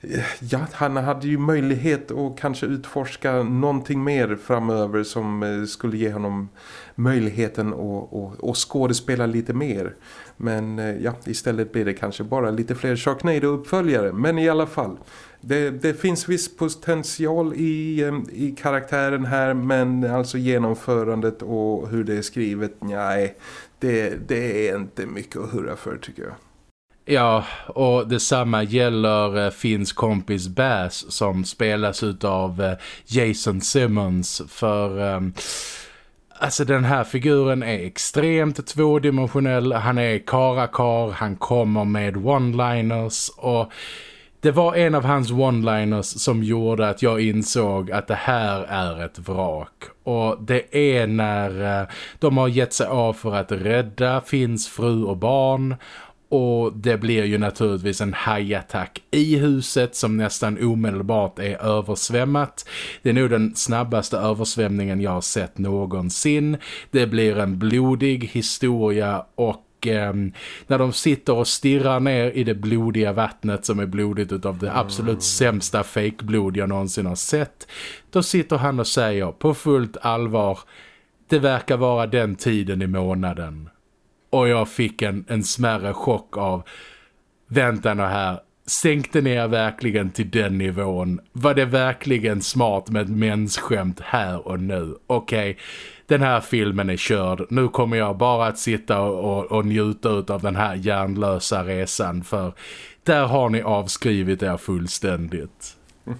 eh, ja, han hade ju möjlighet att kanske utforska någonting mer framöver som eh, skulle ge honom möjligheten att, att, att skådespela lite mer. Men eh, ja, istället blir det kanske bara lite fler Sharknado-uppföljare. Men i alla fall, det, det, finns viss potential i, eh, i karaktären här men alltså genomförandet och hur det är skrivet, nej, det, det är inte mycket att hurra för tycker jag. Ja, och detsamma gäller eh, Finns kompis Bass som spelas av Jason Simmons för... Um, alltså den här figuren är extremt tvådimensionell. Han är karakar, han kommer med one-liners och... Det var en av hans one-liners som gjorde att jag insåg att det här är ett vrak. Och det är när eh, de har gett sig av för att rädda Finns fru och barn och det blir ju naturligtvis en hajattack i huset som nästan omedelbart är översvämmat. Det är nog den snabbaste översvämningen jag har sett någonsin. Det blir en blodig historia och eh, när de sitter och stirrar ner i det blodiga vattnet som är blodigt av det absolut mm. sämsta fejkblod jag någonsin har sett. Då sitter han och säger på fullt allvar det verkar vara den tiden i månaden. Och jag fick en, en smärre chock av vänta nu här, sänkte ni er verkligen till den nivån? Var det verkligen smart med ett mensskämt här och nu? Okej, okay, den här filmen är körd. Nu kommer jag bara att sitta och, och, njuta av den här hjärnlösa resan för där har ni avskrivit er fullständigt.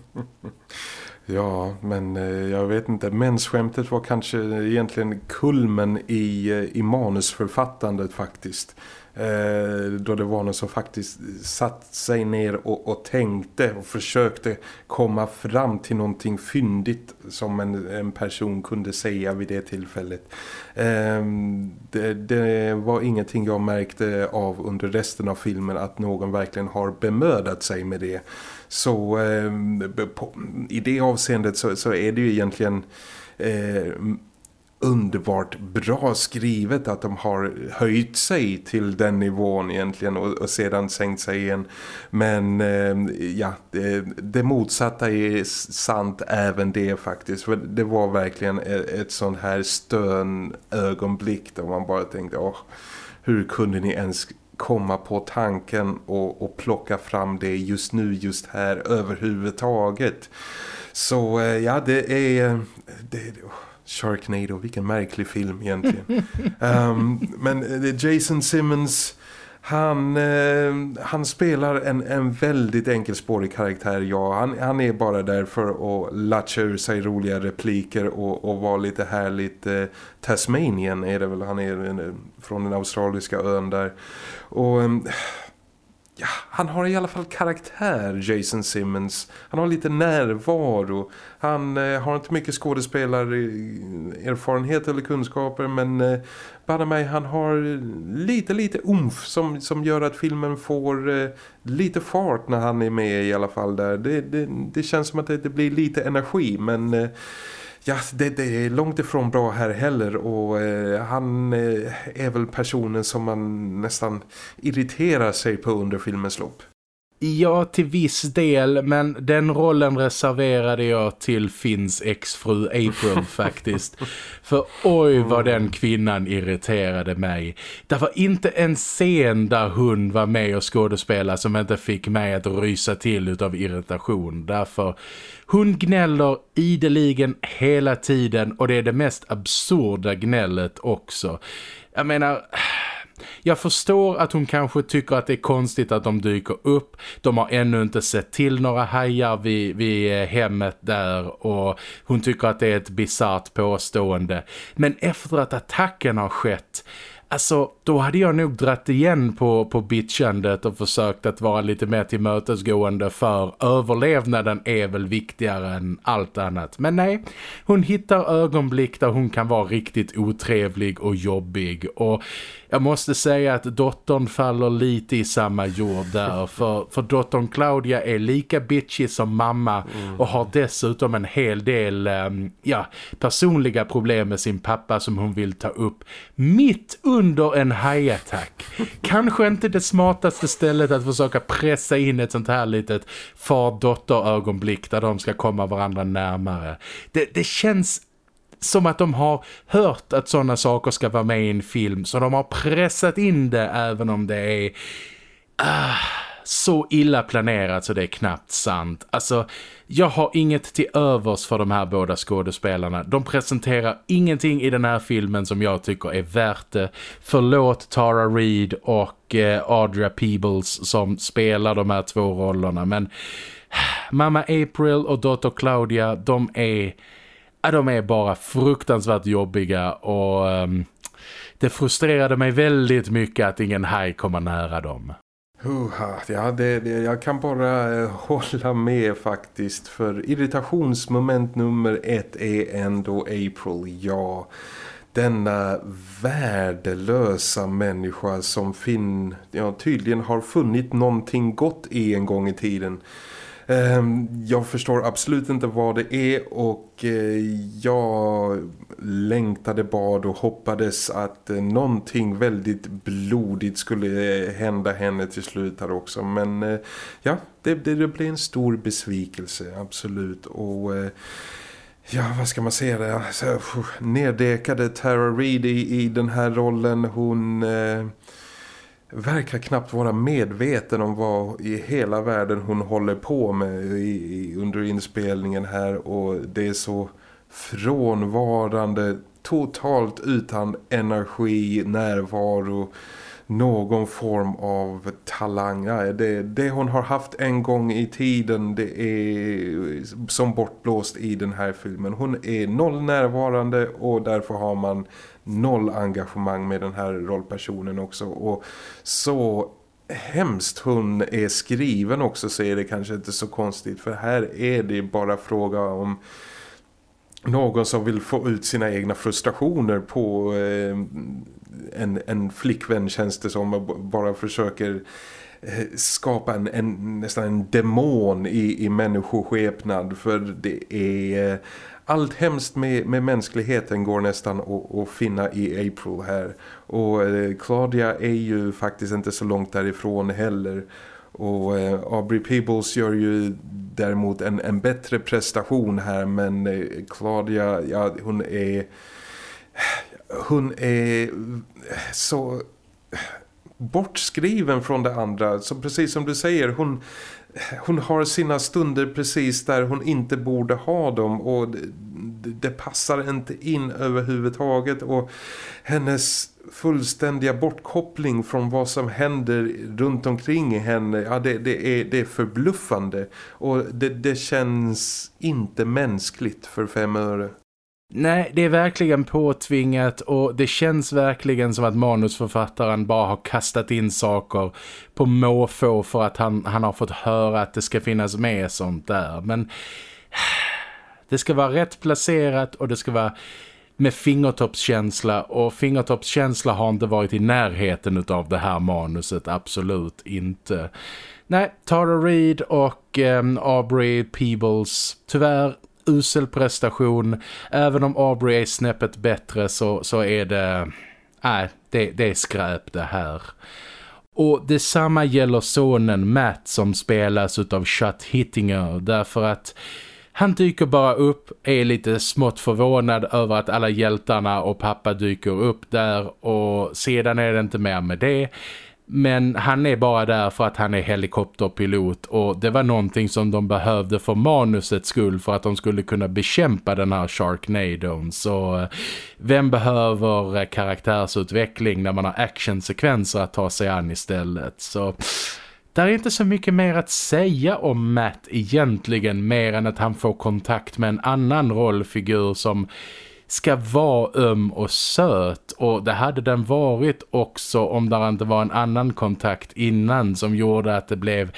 Ja, men eh, jag vet inte. Mensskämtet var kanske egentligen kulmen i, eh, i manusförfattandet faktiskt. Eh, då det var någon som faktiskt satt sig ner och, och, tänkte och försökte komma fram till någonting fyndigt som en, en person kunde säga vid det tillfället. Eh, det, det, var ingenting jag märkte av under resten av filmen att någon verkligen har bemödat sig med det. Så eh, på, i det avseendet så, så, är det ju egentligen eh, underbart bra skrivet att de har höjt sig till den nivån egentligen och, och sedan sänkt sig igen. Men eh, ja, det, det, motsatta är sant även det faktiskt. För det var verkligen e-, ett, ett sånt här stön ögonblick där man bara tänkte, åh, hur kunde ni ens komma på tanken och, och plocka fram det just nu, just här överhuvudtaget. Så eh, ja, det är... Det, Sharknado, vilken märklig film egentligen. um, men Jason Simmons han, eh, han spelar en, en väldigt enkelspårig karaktär, ja. Han, han är bara där för att latcha ur sig roliga repliker och, och vara lite härligt eh, Tasmanien är det väl. Han är från den australiska ön där. Och... Ehm, ja, han har i alla fall karaktär, Jason Simmons. Han har lite närvaro. Han eh, har inte mycket skådespelarerfarenhet eller kunskaper men eh, bara mig, han har lite, lite umf som, som gör att filmen får eh, lite fart när han är med i alla fall där. Det, det, det känns som att det, det blir lite energi men... Eh, ja, det, det, är långt ifrån bra här heller och eh, han eh, är väl personen som man nästan irriterar sig på under filmens lopp. Ja, till viss del, men den rollen reserverade jag till Finns exfru April faktiskt. För oj vad den kvinnan irriterade mig. Det var inte en scen där hon var med och skådespela som inte fick mig att rysa till utav irritation. Därför, hon gnäller ideligen hela tiden och det är det mest absurda gnället också. Jag menar jag förstår att hon kanske tycker att det är konstigt att de dyker upp. De har ännu inte sett till några hajar vid, vid eh, hemmet där och hon tycker att det är ett bizart påstående. Men efter att attacken har skett Alltså, då hade jag nog dratt igen på, på bitchandet och försökt att vara lite mer tillmötesgående för överlevnaden är väl viktigare än allt annat. Men nej, hon hittar ögonblick där hon kan vara riktigt otrevlig och jobbig och jag måste säga att dottern faller lite i samma jord där för, för dottern Claudia är lika bitchy som mamma mm. och har dessutom en hel del um, ja, personliga problem med sin pappa som hon vill ta upp mitt under en hajattack. Kanske inte det smartaste stället att försöka pressa in ett sånt här litet far-dotter-ögonblick där de ska komma varandra närmare. Det, det känns som att de har hört att sådana saker ska vara med i en film så de har pressat in det även om det är ah, så illa planerat så det är knappt sant. Alltså, jag har inget till övers för de här båda skådespelarna. De presenterar ingenting i den här filmen som jag tycker är värt det. Förlåt Tara Reid och eh, Audra Peebles som spelar de här två rollerna men ah, mamma April och dotter Claudia, de är ja, de är bara fruktansvärt jobbiga och um, det frustrerade mig väldigt mycket att ingen haj kommer nära dem. ja, det, det, jag kan bara eh, hålla med faktiskt för irritationsmoment nummer ett är ändå April, ja denna värdelösa människa som Finn ja, tydligen har funnit någonting gott i en gång i tiden. Ehm, jag förstår absolut inte vad det är och eh, jag längtade bad och hoppades att eh, någonting väldigt blodigt skulle eh, hända henne till slut här också. Men ja, det, det, det blev en stor besvikelse, absolut. Och... Ja, vad ska man säga det? Alltså, neddekade Tara Reid i, i den här rollen. Hon... Eh, verkar knappt vara medveten om vad i hela världen hon håller på med i, i, under inspelningen här. Och det är så frånvarande, totalt utan energi, närvaro, någon form av talang. Det, det hon har haft en gång i tiden det är som bortblåst i den här filmen. Hon är noll närvarande och därför har man noll engagemang med den här rollpersonen också. Och så hemskt hon är skriven också så är det kanske inte så konstigt. För här är det bara fråga om någon som vill få ut sina egna frustrationer på eh, en, en flickvän känns det som bara försöker eh, skapa en, en, nästan en demon i, i människoskepnad för det är eh, allt hemskt med, med mänskligheten går nästan att, att finna i April här. Och eh, Claudia är ju faktiskt inte så långt därifrån heller. Och eh, Aubrey Peebles gör ju däremot en, en bättre prestation här men eh, Claudia, ja hon är hon är så bortskriven från det andra. Så precis som du säger, hon, hon har sina stunder precis där hon inte borde ha dem och det, det passar inte in överhuvudtaget och hennes fullständiga bortkoppling från vad som händer runt omkring henne, ja det, det, är, det är förbluffande och det, det känns inte mänskligt för fem öre. Nej, det är verkligen påtvingat och det känns verkligen som att manusförfattaren bara har kastat in saker på måfå för att han, han har fått höra att det ska finnas med sånt där. Men det ska vara rätt placerat och det ska vara med fingertoppskänsla och fingertoppskänsla har inte varit i närheten av det här manuset, absolut inte. Nej, Tara Reid och eh, Aubrey Peebles, tyvärr usel prestation. Även om Aubrey är snäppet bättre så, så är det... Nej, det, det är skräp det här. Och detsamma gäller sonen Matt som spelas av Shut Hittinger därför att han dyker bara upp, är lite smått förvånad över att alla hjältarna och pappa dyker upp där och sedan är det inte mer med det. Men han är bara där för att han är helikopterpilot och det var någonting som de behövde för manusets skull för att de skulle kunna bekämpa den här Sharknadon. Så eh, vem behöver eh, karaktärsutveckling när man har actionsekvenser att ta sig an istället? Så det är inte så mycket mer att säga om Matt egentligen mer än att han får kontakt med en annan rollfigur som ska vara öm och söt och det hade den varit också om det inte var en annan kontakt innan som gjorde att det blev,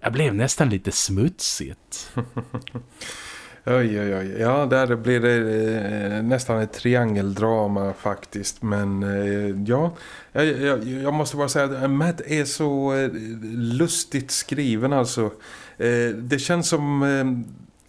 jag blev nästan lite smutsigt. Oj, oj, oj. Ja, där blir det eh, nästan ett triangeldrama faktiskt. Men eh, ja, jag, jag, jag, måste bara säga att Matt är så eh, lustigt skriven alltså. Det känns som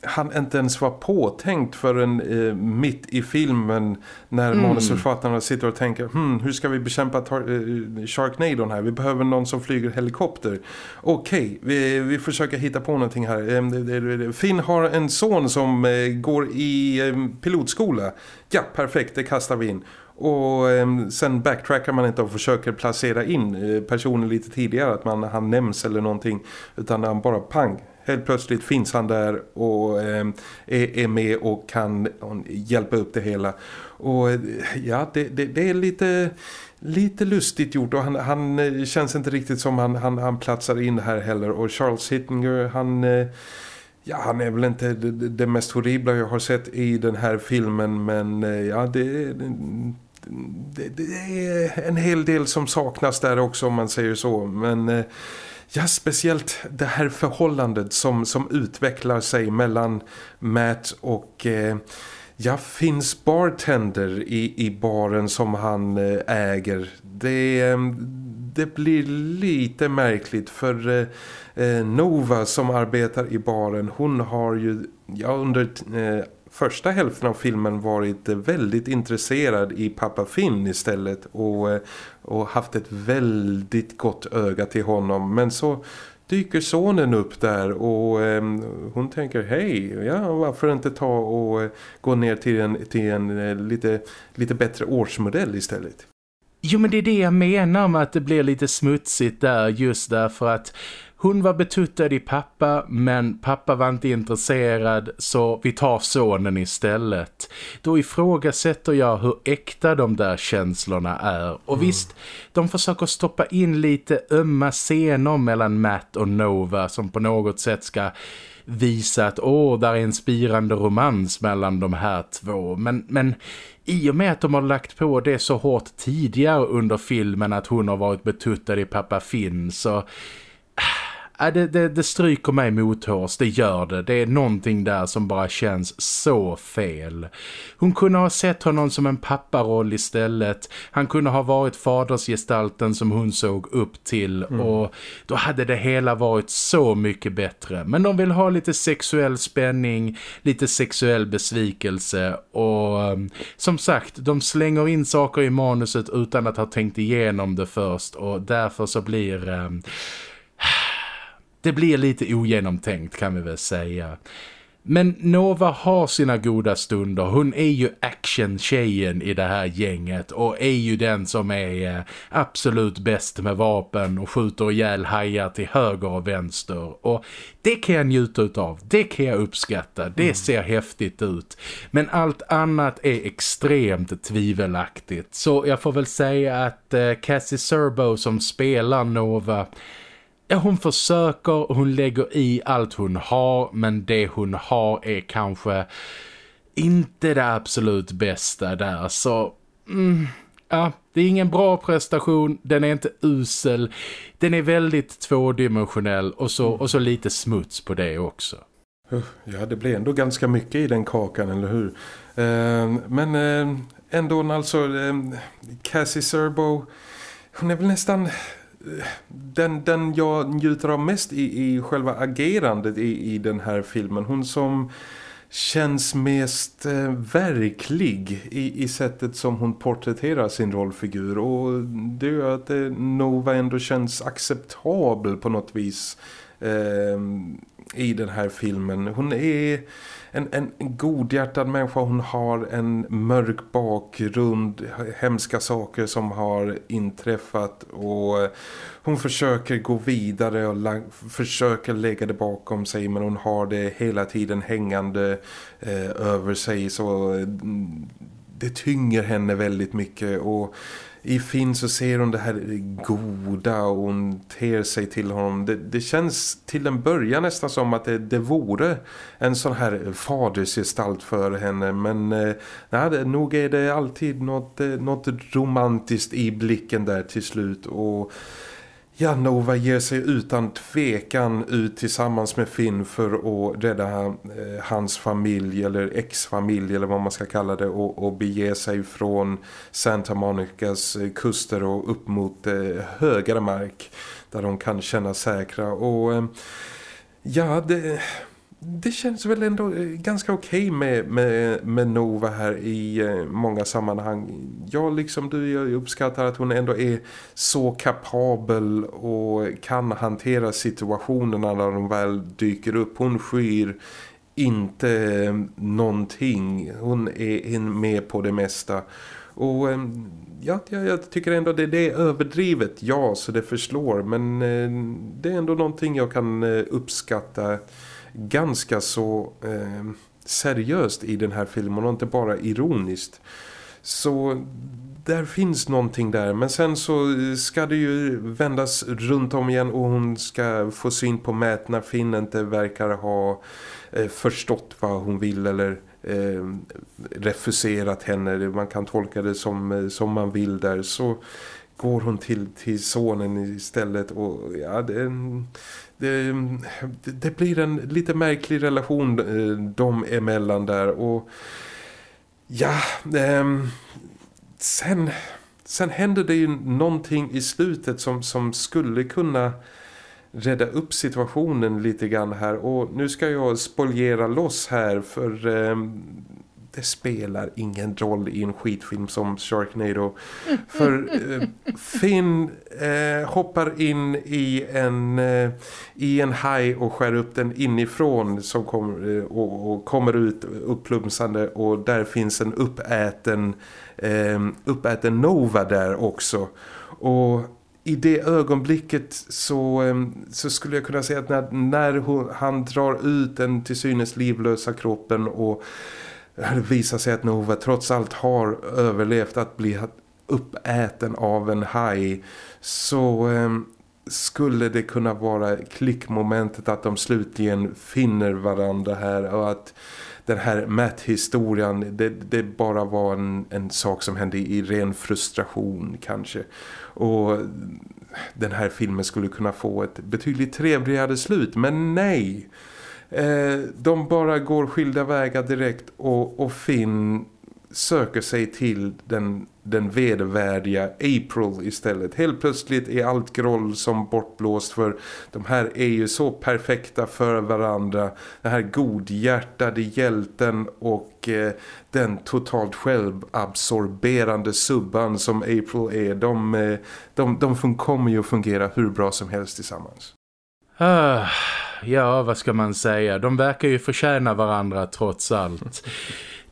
han inte ens var påtänkt förrän eh, mitt i filmen när mm. manusförfattarna sitter och tänker hmm, hur ska vi bekämpa eh, Sharknadon här? Vi behöver någon som flyger helikopter. Okej, okay, vi, vi försöker hitta på någonting här. Finn har en son som eh, går i eh, pilotskola. Ja, perfekt, det kastar vi in. Och eh, sen backtrackar man inte och försöker placera in eh, personen lite tidigare att man, han nämns eller någonting utan han bara pang Helt plötsligt finns han där och eh, är, är, med och kan eh, hjälpa upp det hela. Och eh, ja, det, det, det är lite lite lustigt gjort och han, han eh, känns inte riktigt som han, han, han platsar in här heller. Och Charles Hittinger, han... Ja, han är väl inte det, det, mest horribla jag har sett i den här filmen men ja, det, det, det, är en hel del som saknas där också om man säger så. Men ja, speciellt det här förhållandet som, som utvecklar sig mellan Matt och eh, ja, Finns bartender i, i baren som han eh, äger. Det, eh, det blir lite märkligt för eh, eh, Nova som arbetar i baren, hon har ju ja, under eh, första hälften av filmen varit väldigt intresserad i pappa Finn istället och, eh, och haft ett väldigt gott öga till honom. Men så dyker sonen upp där och eh, hon tänker hej, ja, varför inte ta och eh, gå ner till en, till en eh, lite, lite bättre årsmodell istället? Jo men det är det jag menar med att det blir lite smutsigt där just därför att hon var betuttad i pappa men pappa var inte intresserad så vi tar sonen istället. Då ifrågasätter jag hur äkta de där känslorna är. Och mm. visst, de försöker stoppa in lite ömma scener mellan Matt och Nova som på något sätt ska visa att åh, där är en spirande romans mellan de här två. Men, men i och med att de har lagt på det så hårt tidigare under filmen att hon har varit betuttad i pappa Finn så Äh, det, det, det stryker mig mothårs, det gör det. Det är någonting där som bara känns så fel. Hon kunde ha sett honom som en papparoll istället. Han kunde ha varit fadersgestalten som hon såg upp till mm. och då hade det hela varit så mycket bättre. Men de vill ha lite sexuell spänning, lite sexuell besvikelse och um, som sagt, de slänger in saker i manuset utan att ha tänkt igenom det först och därför så blir... Um, det blir lite ogenomtänkt kan vi väl säga. Men Nova har sina goda stunder. Hon är ju actiontjejen i det här gänget och är ju den som är eh, absolut bäst med vapen och skjuter ihjäl hajar till höger och vänster. Och det kan jag njuta av, det kan jag uppskatta, det mm. ser häftigt ut. Men allt annat är extremt tvivelaktigt. Så jag får väl säga att eh, Cassie Serbo som spelar Nova Ja, hon försöker, hon lägger i allt hon har men det hon har är kanske inte det absolut bästa där så mm, ja, det är ingen bra prestation, den är inte usel, den är väldigt tvådimensionell och så, och så lite smuts på det också. Ja, det blir ändå ganska mycket i den kakan, eller hur? Ehm, men ehm, ändå alltså ehm, Cassie Serbo, hon är väl nästan den, den jag njuter av mest i, i själva agerandet i, i den här filmen. Hon som känns mest eh, verklig i, i sättet som hon porträtterar sin rollfigur och det gör att eh, Nova ändå känns acceptabel på något vis eh, i den här filmen. Hon är en, en godhjärtad människa. Hon har en mörk bakgrund, hemska saker som har inträffat och eh, hon försöker gå vidare och försöker lägga det bakom sig men hon har det hela tiden hängande eh, över sig så mm, det tynger henne väldigt mycket och i Finn så ser hon det här goda och hon ter sig till honom. Det, det känns till en början nästan som att det, det vore en sån här fadersgestalt för henne. Men eh, nej, nog är det alltid något, eh, något romantiskt i blicken där till slut och Janova ger sig utan tvekan ut tillsammans med Finn för att rädda eh, hans familj eller ex-familj eller vad man ska kalla det och, och bege sig från Santa Monicas eh, kuster och upp mot eh, högre mark där de kan känna säkra. Och eh, ja det det känns väl ändå eh, ganska okej okay med, med, med Nova här i eh, många sammanhang. Jag liksom du jag uppskattar att hon ändå är så kapabel och kan hantera situationerna när de väl dyker upp. Hon skyr inte eh, någonting. Hon är med på det mesta. Och ja, jag tycker ändå det, det är överdrivet, ja, så det förslår. Men det är ändå någonting jag kan uppskatta ganska så eh, seriöst i den här filmen och inte bara ironiskt. Så där finns någonting där. Men sen så ska det ju vändas runt om igen och hon ska få syn på Matt när Finn inte verkar ha eh, förstått vad hon vill eller eh, refuserat henne. Man kan tolka det som, eh, som man vill där. Så går hon till, till sonen istället och ja, det, det, det blir en lite märklig relation eh, de emellan där och ja eh, sen, sen händer det ju någonting i slutet som, som skulle kunna rädda upp situationen lite grann här och nu ska jag spoliera loss här för eh, det spelar ingen roll i en skitfilm som Sharknado. För eh, Finn eh, hoppar in i en, eh, i en haj och skär upp den inifrån som kom, eh, och, och, kommer ut upplumsande och där finns en uppäten, eh, uppäten Nova där också. Och i det ögonblicket så, eh, så skulle jag kunna säga att när, när hon, han drar ut den till synes livlösa kroppen och det visar sig att Nova trots allt har överlevt att bli uppäten av en haj. Så eh, skulle det kunna vara klickmomentet att de slutligen finner varandra här och att den här Matt-historien det, det, bara var en, en sak som hände i ren frustration kanske. Och den här filmen skulle kunna få ett betydligt trevligare slut. Men nej! Eh, de bara går skilda vägar direkt och, och Finn söker sig till den, den vedervärdiga April istället. Helt plötsligt är allt groll som bortblåst för de här är ju så perfekta för varandra. Den här godhjärtade hjälten och eh, den totalt självabsorberande subban som April är. De, eh, de, de kommer ju att fungera hur bra som helst tillsammans. Ah ja vad ska man säga? De verkar ju förtjäna varandra trots allt.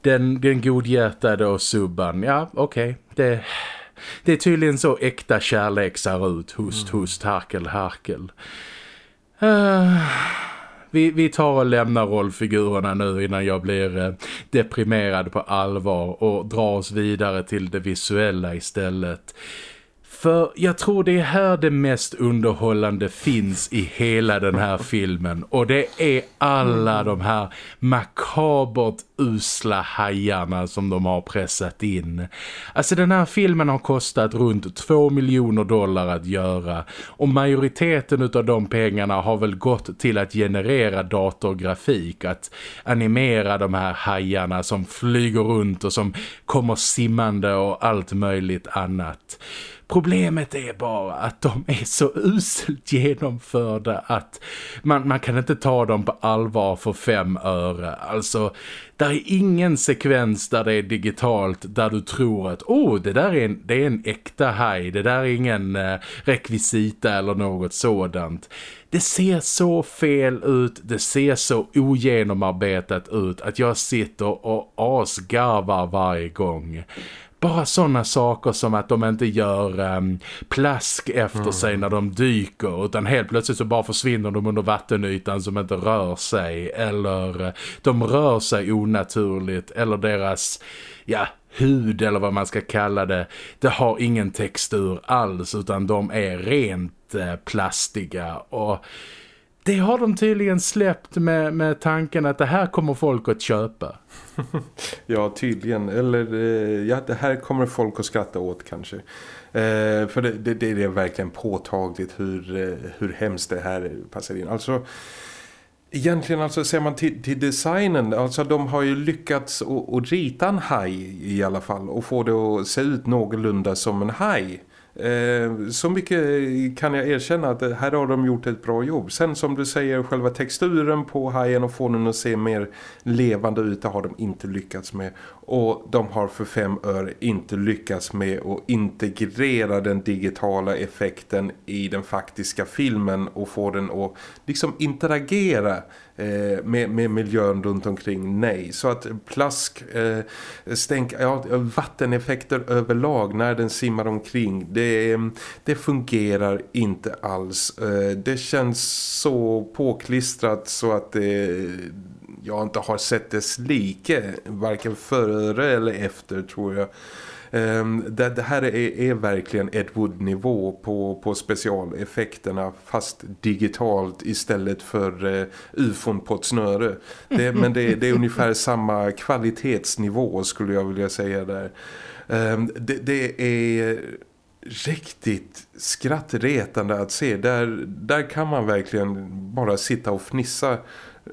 Den, den godhjärtade och subban, ja okej. Okay. Det, det är tydligen så äkta kärlek ser ut. Hust, mm. hust, harkel, harkel. Uh, vi, vi tar och lämnar rollfigurerna nu innan jag blir uh, deprimerad på allvar och drar oss vidare till det visuella istället. För jag tror det är här det mest underhållande finns i hela den här filmen. Och det är alla de här makabert usla hajarna som de har pressat in. Alltså den här filmen har kostat runt 2 miljoner dollar att göra. Och majoriteten av de pengarna har väl gått till att generera datorgrafik. Att animera de här hajarna som flyger runt och som kommer simmande och allt möjligt annat. Problemet är bara att de är så uselt genomförda att man, man kan inte ta dem på allvar för fem öre. Alltså, där är ingen sekvens där det är digitalt där du tror att oh, det där är en, det är en äkta haj, det där är ingen eh, rekvisita eller något sådant. Det ser så fel ut, det ser så ogenomarbetat ut att jag sitter och asgarvar varje gång. Bara sådana saker som att de inte gör um, plask efter mm. sig när de dyker utan helt plötsligt så bara försvinner de under vattenytan som inte rör sig eller uh, de rör sig onaturligt eller deras ja, hud eller vad man ska kalla det det har ingen textur alls utan de är rent uh, plastiga och det har de tydligen släppt med, med tanken att det här kommer folk att köpa. ja, tydligen. Eller eh, ja, det här kommer folk att skratta åt kanske. Eh, för det, det, det, är verkligen påtagligt hur, eh, hur hemskt det här passar in. Alltså... Egentligen alltså ser man till, till, designen, alltså de har ju lyckats att rita en haj i alla fall och få det att se ut någorlunda som en haj. Eh, så mycket kan jag erkänna att här har de gjort ett bra jobb. Sen som du säger, själva texturen på hajen och få den att se mer levande ut det har de inte lyckats med. Och de har för fem öre inte lyckats med att integrera den digitala effekten i den faktiska filmen och få den att liksom interagera Eh, med, med miljön runt omkring. Nej, så att plask, eh, stänk, ja, vatteneffekter överlag när den simmar omkring, det, det fungerar inte alls. Eh, det känns så påklistrat så att det jag inte har sett dess like varken före eller efter tror jag. Um, det, det, här är, är verkligen Ed Wood-nivå på, på specialeffekterna fast digitalt istället för uh, ufon på ett snöre. Det, men det, det, är ungefär samma kvalitetsnivå skulle jag vilja säga där. Um, det, det är riktigt skrattretande att se. Där, där kan man verkligen bara sitta och fnissa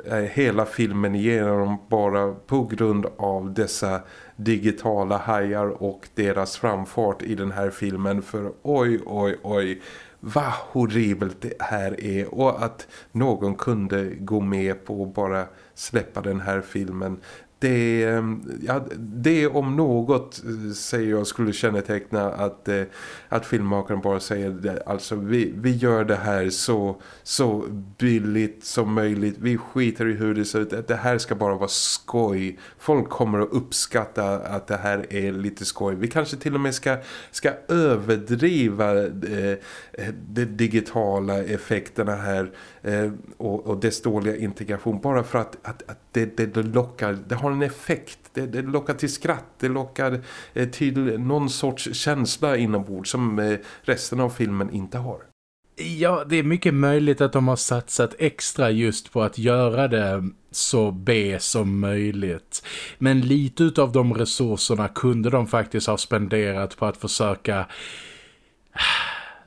Eh, hela filmen igenom bara på grund av dessa digitala hajar och deras framfart i den här filmen. För oj oj oj vad horribelt det här är. Och att någon kunde gå med på att bara släppa den här filmen det, ehm, ja, det om något eh, säger jag skulle känneteckna att, eh, att filmmakaren bara säger alltså vi, vi gör det här så, så billigt som möjligt. Vi skiter i hur det ser ut. Det här ska bara vara skoj. Folk kommer att uppskatta att det här är lite skoj. Vi kanske till och med ska, ska överdriva eh, eh de digitala effekterna här Eh, och, och dess dåliga integration bara för att, att, att det, det, lockar, det har en effekt det, det lockar till skratt, det lockar eh, till någon sorts känsla inombords som eh, resten av filmen inte har. Ja, det är mycket möjligt att de har satsat extra just på att göra det så B som möjligt. Men lite av de resurserna kunde de faktiskt ha spenderat på att försöka ah,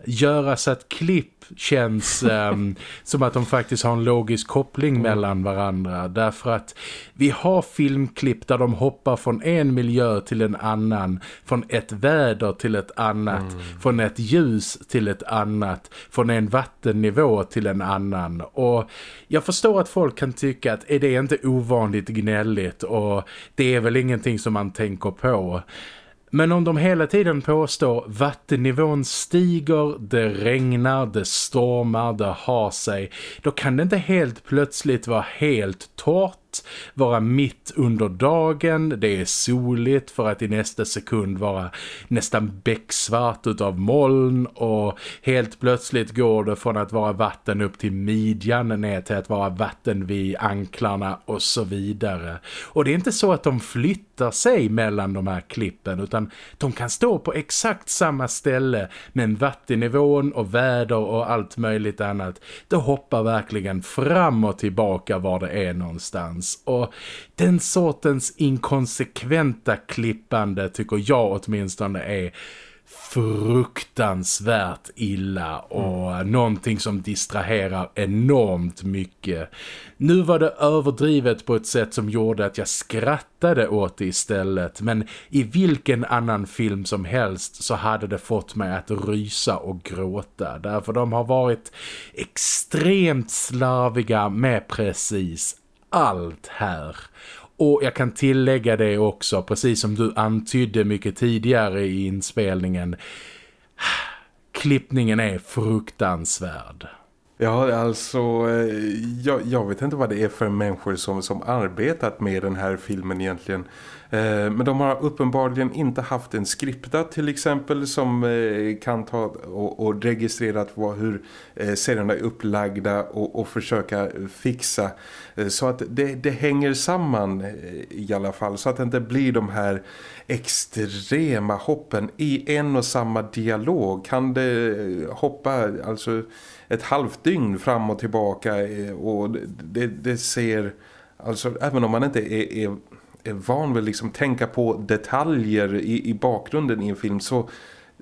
göra så att klipp känns um, som att de faktiskt har en logisk koppling mm. mellan varandra. Därför att vi har filmklipp där de hoppar från en miljö till en annan. Från ett väder till ett annat. Mm. Från ett ljus till ett annat. Från en vattennivå till en annan. Och jag förstår att folk kan tycka att är det inte ovanligt gnälligt och det är väl ingenting som man tänker på. Men om de hela tiden påstår vattennivån stiger, det regnar, det stormar, det har sig, då kan det inte helt plötsligt vara helt torrt vara mitt under dagen, det är soligt för att i nästa sekund vara nästan becksvart utav moln. Och helt plötsligt går det från att vara vatten upp till midjan ner till att vara vatten vid anklarna och så vidare. Och det är inte så att de flyttar sig mellan de här klippen utan de kan stå på exakt samma ställe men vattennivån och väder och allt möjligt annat. Det hoppar verkligen fram och tillbaka var det är någonstans finns och den sortens inkonsekventa klippande tycker jag åtminstone är fruktansvärt illa och mm. någonting som distraherar enormt mycket. Nu var det överdrivet på ett sätt som gjorde att jag skrattade åt det istället men i vilken annan film som helst så hade det fått mig att rysa och gråta därför de har varit extremt slarviga med precis allt här. Och jag kan tillägga det också, precis som du antydde mycket tidigare i inspelningen. Klippningen är fruktansvärd. Ja, alltså eh, jag, jag, vet inte vad det är för människor som, som arbetat med den här filmen egentligen. Eh, men de har uppenbarligen inte haft en skripta till exempel som eh, kan ta och, och registrera hur eh, serierna är upplagda och, och försöka fixa. Så att det, det hänger samman i alla fall så att det inte blir de här extrema hoppen i en och samma dialog. Kan det hoppa alltså ett halvt dygn fram och tillbaka och det, det ser alltså även om man inte är, är van vid liksom tänka på detaljer i, i bakgrunden i en film så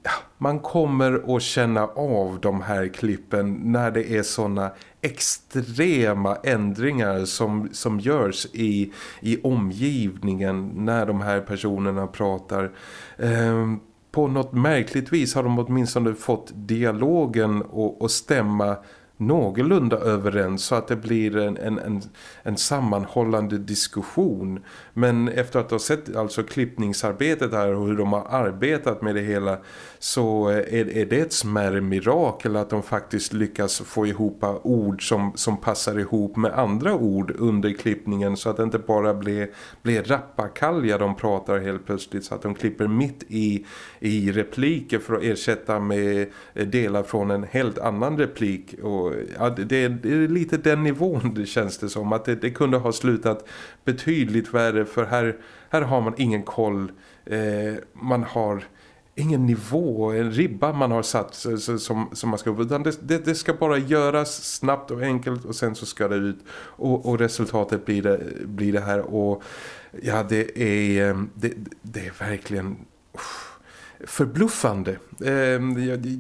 ja, man kommer att känna av de här klippen när det är sådana extrema ändringar som, som görs i, i omgivningen när de här personerna pratar. Ehm, på något märkligt vis har de åtminstone fått dialogen att stämma någorlunda överens så att det blir en, en, en, en, sammanhållande diskussion. Men efter att ha sett alltså klippningsarbetet här och hur de har arbetat med det hela så är, är det ett smärre mirakel att de faktiskt lyckas få ihop ord som, som passar ihop med andra ord under klippningen så att det inte bara blir, blir rappakalja de pratar helt plötsligt så att de klipper mitt i, i repliker för att ersätta med delar från en helt annan replik. Och ja, det, det, är lite den nivån det känns det som att det, det kunde ha slutat betydligt värre för här, här har man ingen koll eh, man har ingen nivå, en ribba man har satt som, som man ska utan det, det, det, ska bara göras snabbt och enkelt och sen så ska det ut och, och resultatet blir det, blir det här och ja det är eh, det, det är verkligen förbluffande. Ehm,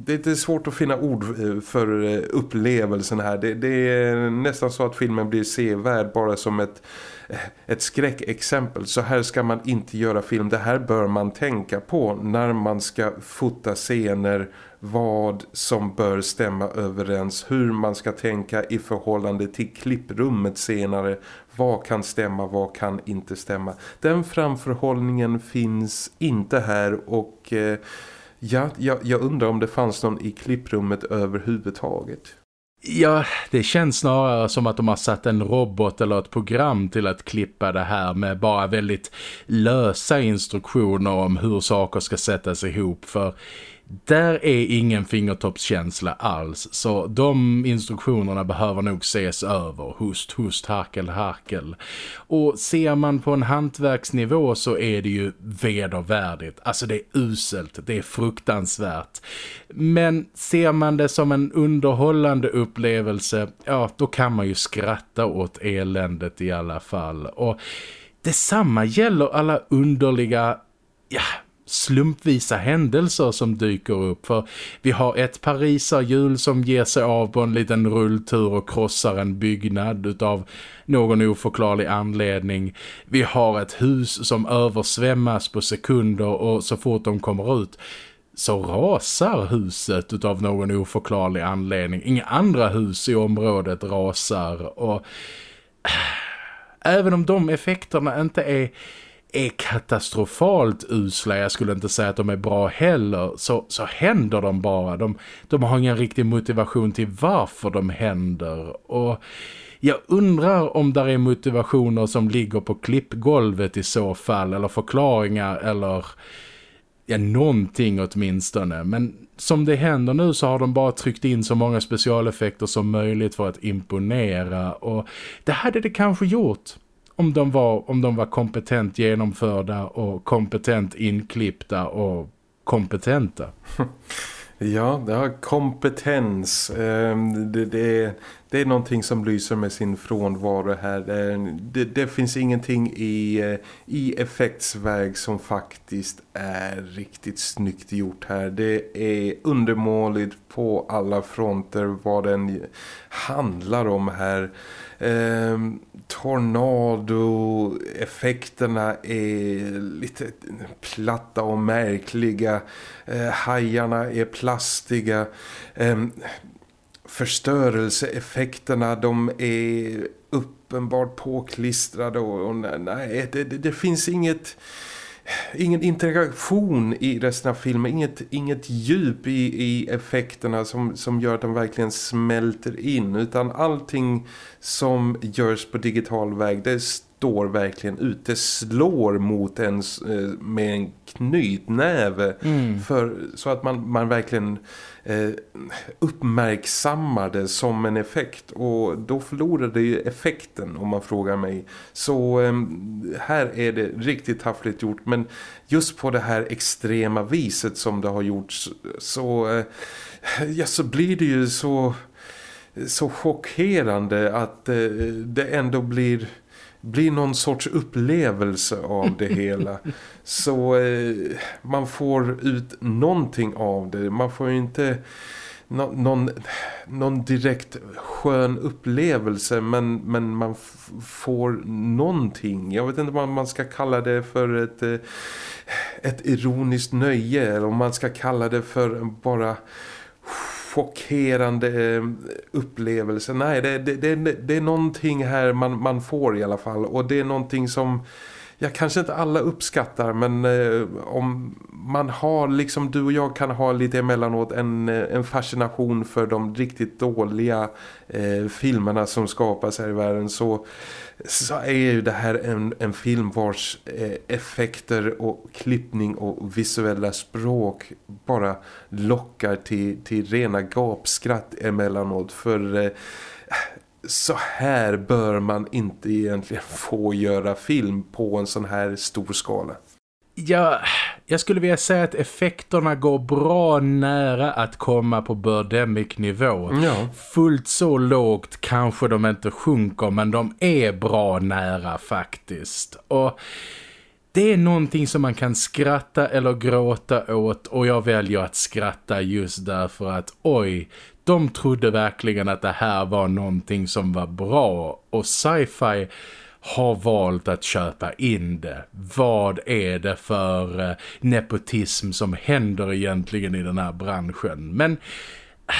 det är svårt att finna ord eh, för eh, upplevelsen här. Det är nästan så att filmen blir sevärd bara som ett, Eh, ett skräckexempel. Så här ska man inte göra film. Det här bör man tänka på när man ska fota scener vad som bör stämma överens, hur man ska tänka i förhållande till klipprummet senare, vad kan stämma, vad kan inte stämma. Den framförhållningen finns inte här och eh, ja, jag, jag undrar om det fanns någon i klipprummet överhuvudtaget. Ja, det känns snarare som att de har satt en robot eller ett program till att klippa det här med bara väldigt lösa instruktioner om hur saker ska sättas ihop. För där är ingen fingertoppskänsla alls så de instruktionerna behöver nog ses över. Hust, hust, harkel, harkel. Och ser man på en hantverksnivå så är det ju vedervärdigt. Alltså det är uselt, det är fruktansvärt. Men ser man det som en underhållande upplevelse, ja då kan man ju skratta åt eländet i alla fall. Och detsamma gäller alla underliga... Ja, slumpvisa händelser som dyker upp. För vi har ett pariserhjul som ger sig av på en liten rulltur och krossar en byggnad utav någon oförklarlig anledning. Vi har ett hus som översvämmas på sekunder och så fort de kommer ut så rasar huset utav någon oförklarlig anledning. Inga andra hus i området rasar och även om de effekterna inte är är katastrofalt usla. Jag skulle inte säga att de är bra heller. Så, så händer de bara. De, de har ingen riktig motivation till varför de händer. Och jag undrar om där är motivationer som ligger på klippgolvet i så fall. Eller förklaringar eller ja, någonting åtminstone. Men som det händer nu så har de bara tryckt in så många specialeffekter som möjligt för att imponera. Och det hade det kanske gjort om de var, om de var kompetent genomförda och kompetent inklippta och kompetenta. Ja, det har kompetens. Ehm, det, det, är, det är någonting som lyser med sin frånvaro här. Ehm, det, det finns ingenting i, eh, i effektsväg som faktiskt är riktigt snyggt gjort här. Det är undermåligt på alla fronter vad den handlar om här. Eh, tornado-effekterna är lite platta och märkliga. Eh, hajarna är plastiga. Eh, förstörelseeffekterna de är uppenbart påklistrade och, och nej, det, det, det, finns inget ingen interaktion i resten av filmen, inget, inget djup i, i effekterna som, som gör att de verkligen smälter in utan allting som görs på digital väg det står verkligen ut. Det slår mot en eh, med en knytnäve mm. för, så att man, man verkligen eh, uppmärksammar det som en effekt och då förlorar det ju effekten om man frågar mig. Så eh, här är det riktigt taffligt gjort men just på det här extrema viset som det har gjorts så, eh, ja, så blir det ju så så chockerande att eh, det ändå blir blir någon sorts upplevelse av det hela. Så eh, man får ut någonting av det. Man får ju inte någon, någon direkt skön upplevelse men, men man får någonting. Jag vet inte vad man ska kalla det för ett, eh, ett ironiskt nöje eller om man ska kalla det för bara chockerande eh, upplevelse. Nej, det, det, det, det är någonting här man, man får i alla fall. Och det är någonting som jag kanske inte alla uppskattar men eh, om man har liksom du och jag kan ha lite emellanåt en, eh, en fascination för de riktigt dåliga eh, filmerna som skapas här i världen så, så är ju det här en, en film vars eh, effekter och klippning och visuella språk bara lockar till, till rena gapskratt emellanåt för eh, så här bör man inte egentligen få göra film på en sån här stor skala. Ja, jag skulle vilja säga att effekterna går bra nära att komma på Birdemic nivå. Ja. Fullt så lågt kanske de inte sjunker men de är bra nära faktiskt. Och det är någonting som man kan skratta eller gråta åt och jag väljer att skratta just därför att oj, de trodde verkligen att det här var någonting som var bra och sci-fi har valt att köpa in det. Vad är det för eh, nepotism som händer egentligen i den här branschen? Men... Ah,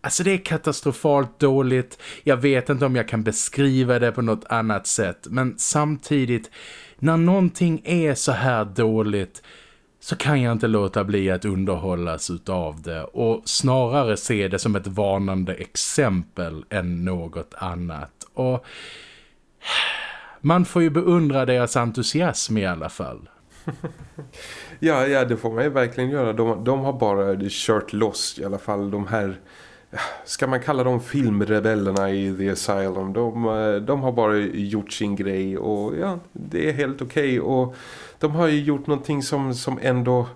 alltså det är katastrofalt dåligt. Jag vet inte om jag kan beskriva det på något annat sätt. Men samtidigt, när någonting är så här dåligt så kan jag inte låta bli att underhållas utav det och snarare se det som ett varnande exempel än något annat. Och man får ju beundra deras entusiasm i alla fall. ja, ja, det får man ju verkligen göra. De, de har bara kört loss i alla fall de här ska man kalla dem filmrebellerna i The Asylum de, eh, de har bara gjort sin grej och ja, det är helt okej okay. och de har ju gjort någonting som, som ändå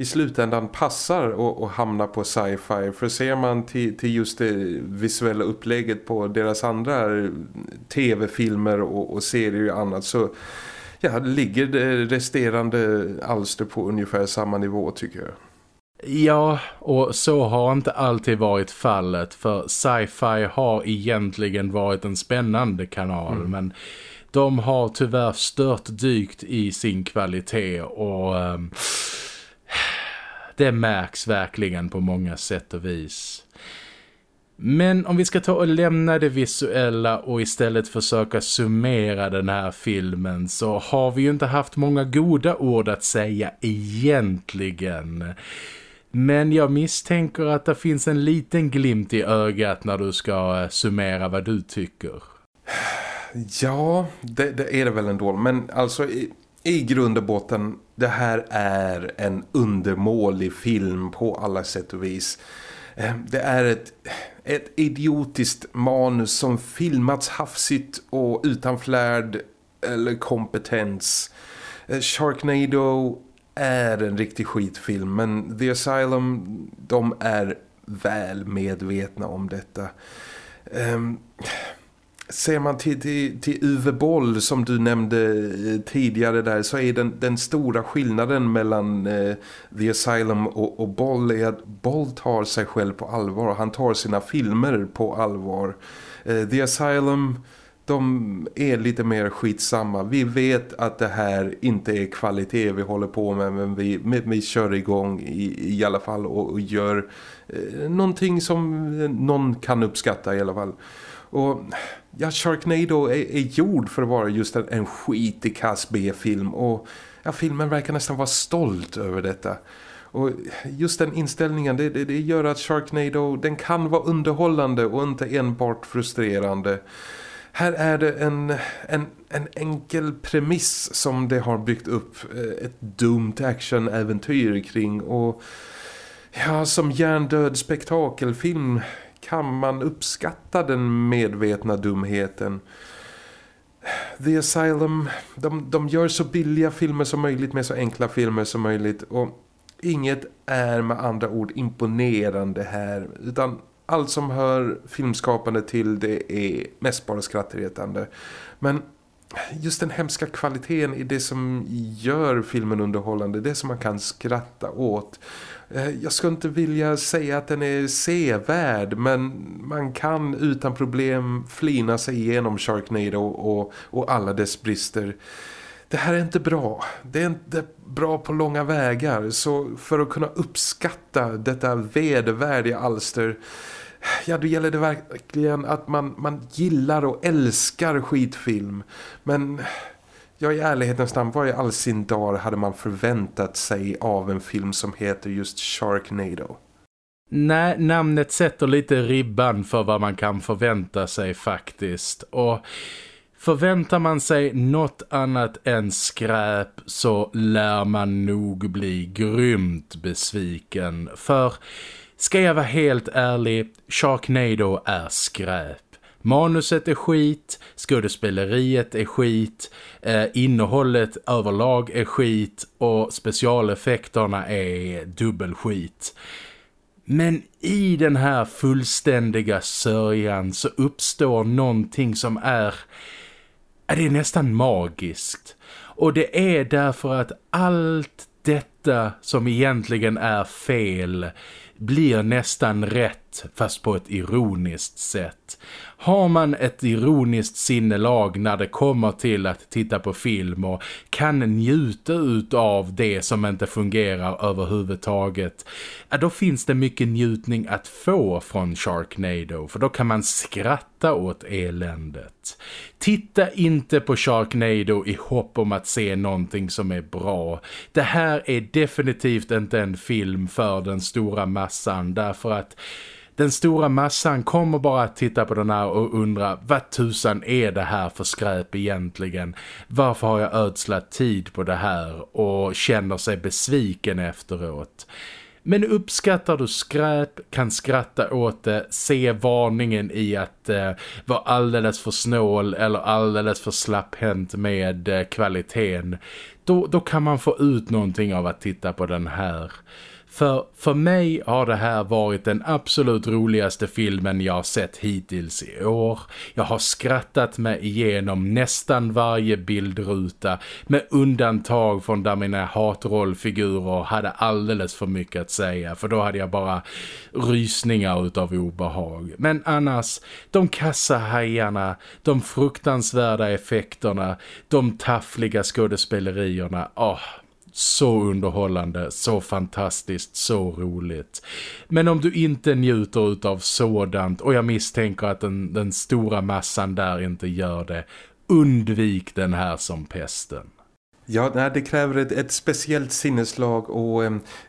i slutändan passar att hamna på sci-fi. För ser man till, till just det visuella upplägget på deras andra tv-filmer och, och serier och annat så ja, ligger det resterande alster på ungefär samma nivå tycker jag. Ja, och så har inte alltid varit fallet för sci-fi har egentligen varit en spännande kanal mm. men de har tyvärr stört dykt i sin kvalitet och um, det märks verkligen på många sätt och vis. Men om vi ska ta och lämna det visuella och istället försöka summera den här filmen så har vi ju inte haft många goda ord att säga egentligen. Men jag misstänker att det finns en liten glimt i ögat när du ska eh, summera vad du tycker. Ja, det, det är det väl ändå. Men alltså i, grund och botten, det här är en undermålig film på alla sätt och vis. Eh, det är ett, ett idiotiskt manus som filmats hafsigt och utan flärd eller kompetens. Eh, Sharknado är en riktig skitfilm men The Asylum, de är väl medvetna om detta. Um, ser man till, till, till Uwe Boll som du nämnde eh, tidigare där så är den, den stora skillnaden mellan eh, The Asylum och, och Boll är att Boll tar sig själv på allvar. Han tar sina filmer på allvar. Eh, The Asylum de är lite mer skitsamma. Vi vet att det här inte är kvalitet vi håller på med men vi, vi kör igång i, i alla fall och, och gör eh, någonting som någon kan uppskatta i alla fall. Och ja, Sharknado är, är gjord för att vara just en, en skitig kass B-film och ja, filmen verkar nästan vara stolt över detta. Och just den inställningen det, det, det, gör att Sharknado den kan vara underhållande och inte enbart frustrerande. Här är det en, en, en enkel premiss som det har byggt upp eh, ett dumt action-äventyr kring och ja, som hjärndöd spektakelfilm kan man uppskatta den medvetna dumheten. The Asylum, de, de gör så billiga filmer som möjligt med så enkla filmer som möjligt och inget är med andra ord imponerande här utan allt som hör filmskapande till det är mest bara skrattretande. Men just den hemska kvaliteten i det som gör filmen underhållande, det som man kan skratta åt. Eh, jag skulle inte vilja säga att den är sevärd men man kan utan problem flina sig igenom Sharknado och, och alla dess brister. Det här är inte bra. Det är inte bra på långa vägar så för att kunna uppskatta detta vedervärdiga alster ja då gäller det verkligen att man, man gillar och älskar skitfilm. Men ja, i ärlighetens namn, vad i all sin dag hade man förväntat sig av en film som heter just Sharknado? Nej, namnet sätter lite ribban för vad man kan förvänta sig faktiskt. Och förväntar man sig något annat än skräp så lär man nog bli grymt besviken. För Ska jag vara helt ärlig, Sharknado är skräp. Manuset är skit, skådespeleriet är skit, eh, innehållet överlag är skit och specialeffekterna är dubbelskit. Men i den här fullständiga sörjan så uppstår någonting som är, är det är nästan magiskt. Och det är därför att allt detta som egentligen är fel blir nästan rätt fast på ett ironiskt sätt. Har man ett ironiskt sinnelag när det kommer till att titta på film och kan njuta av det som inte fungerar överhuvudtaget, då finns det mycket njutning att få från Sharknado för då kan man skratta åt eländet. Titta inte på Sharknado i hopp om att se någonting som är bra. Det här är definitivt inte en film för den stora massan därför att den stora massan kommer bara att titta på den här och undra vad tusan är det här för skräp egentligen? Varför har jag ödslat tid på det här och känner sig besviken efteråt? Men uppskattar du skräp, kan skratta åt det, se varningen i att eh, vara alldeles för snål eller alldeles för slapphänt med eh, kvaliteten, då, då kan man få ut någonting av att titta på den här. För, för mig har det här varit den absolut roligaste filmen jag sett hittills i år. Jag har skrattat mig igenom nästan varje bildruta med undantag från där mina hatrollfigurer hade alldeles för mycket att säga. För då hade jag bara rysningar utav obehag. Men annars, de kassa hajarna, de fruktansvärda effekterna, de taffliga skådespelerierna, åh, oh, så underhållande, så fantastiskt, så roligt. Men om du inte njuter av sådant och jag misstänker att den, den stora massan där inte gör det, undvik den här som pesten. Ja, nej, det kräver ett, ett speciellt sinneslag och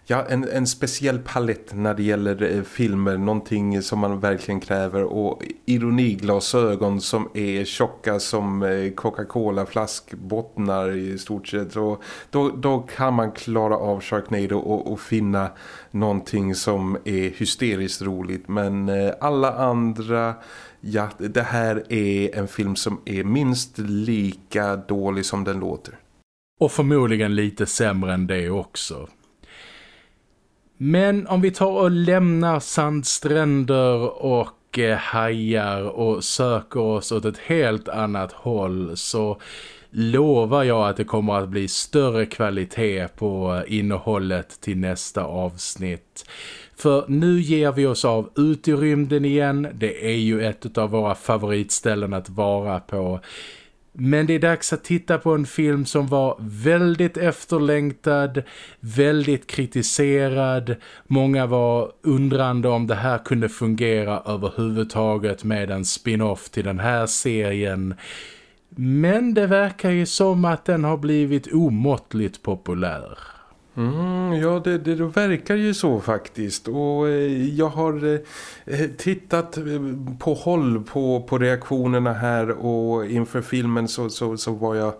ja, en, en speciell palett när det gäller eh, filmer. Någonting som man verkligen kräver och ironiglasögon som är tjocka som eh, Coca-Cola-flaskbottnar i stort sett. Och då, då kan man klara av Sharknado och, och finna någonting som är hysteriskt roligt. Men eh, alla andra ja, det här är en film som är minst lika dålig som den låter. Och förmodligen lite sämre än det också. Men om vi tar och lämnar sandstränder och och hajar och söker oss åt ett helt annat håll så lovar jag att det kommer att bli större kvalitet på eh, innehållet till nästa avsnitt. För nu ger vi oss av ut i rymden igen. Det är ju ett av våra favoritställen att vara på. Men det är dags att titta på en film som var väldigt efterlängtad, väldigt kritiserad. Många var undrande om det här kunde fungera överhuvudtaget med en spin-off till den här serien. Men det verkar ju som att den har blivit omåttligt populär. Mm, ja, det, det, verkar ju så faktiskt. Och eh, jag har eh, tittat eh, på håll på, på reaktionerna här och inför filmen så, så, så var jag,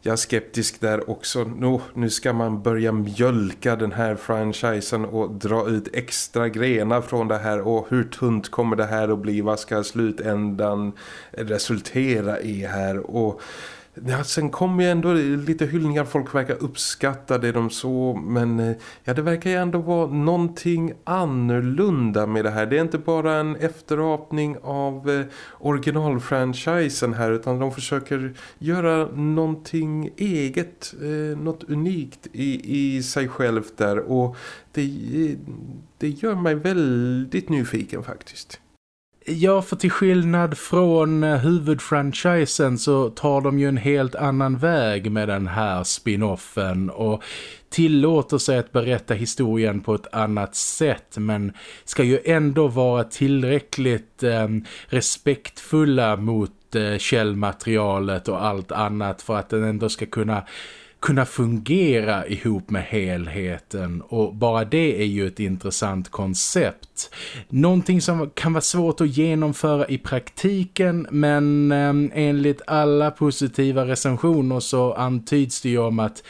jag skeptisk där också. Nu, nu ska man börja mjölka den här franchisen och dra ut extra grenar från det här. Och hur tunt kommer det här att bli? Vad ska slutändan resultera i här? Och Ja, sen kom ju ändå lite hyllningar, folk verkar uppskatta det de så men eh, ja, det verkar ju ändå vara någonting annorlunda med det här. Det är inte bara en efterapning av eh, originalfranchisen här utan de försöker göra någonting eget, eh, något unikt i, i sig självt där och det, eh, det gör mig väldigt nyfiken faktiskt. Ja, för till skillnad från eh, huvudfranchisen så tar de ju en helt annan väg med den här spin-offen och tillåter sig att berätta historien på ett annat sätt men ska ju ändå vara tillräckligt eh, respektfulla mot eh, källmaterialet och allt annat för att den ändå ska kunna kunna fungera ihop med helheten och bara det är ju ett intressant koncept. Någonting som kan vara svårt att genomföra i praktiken men eh, enligt alla positiva recensioner så antyds det ju om att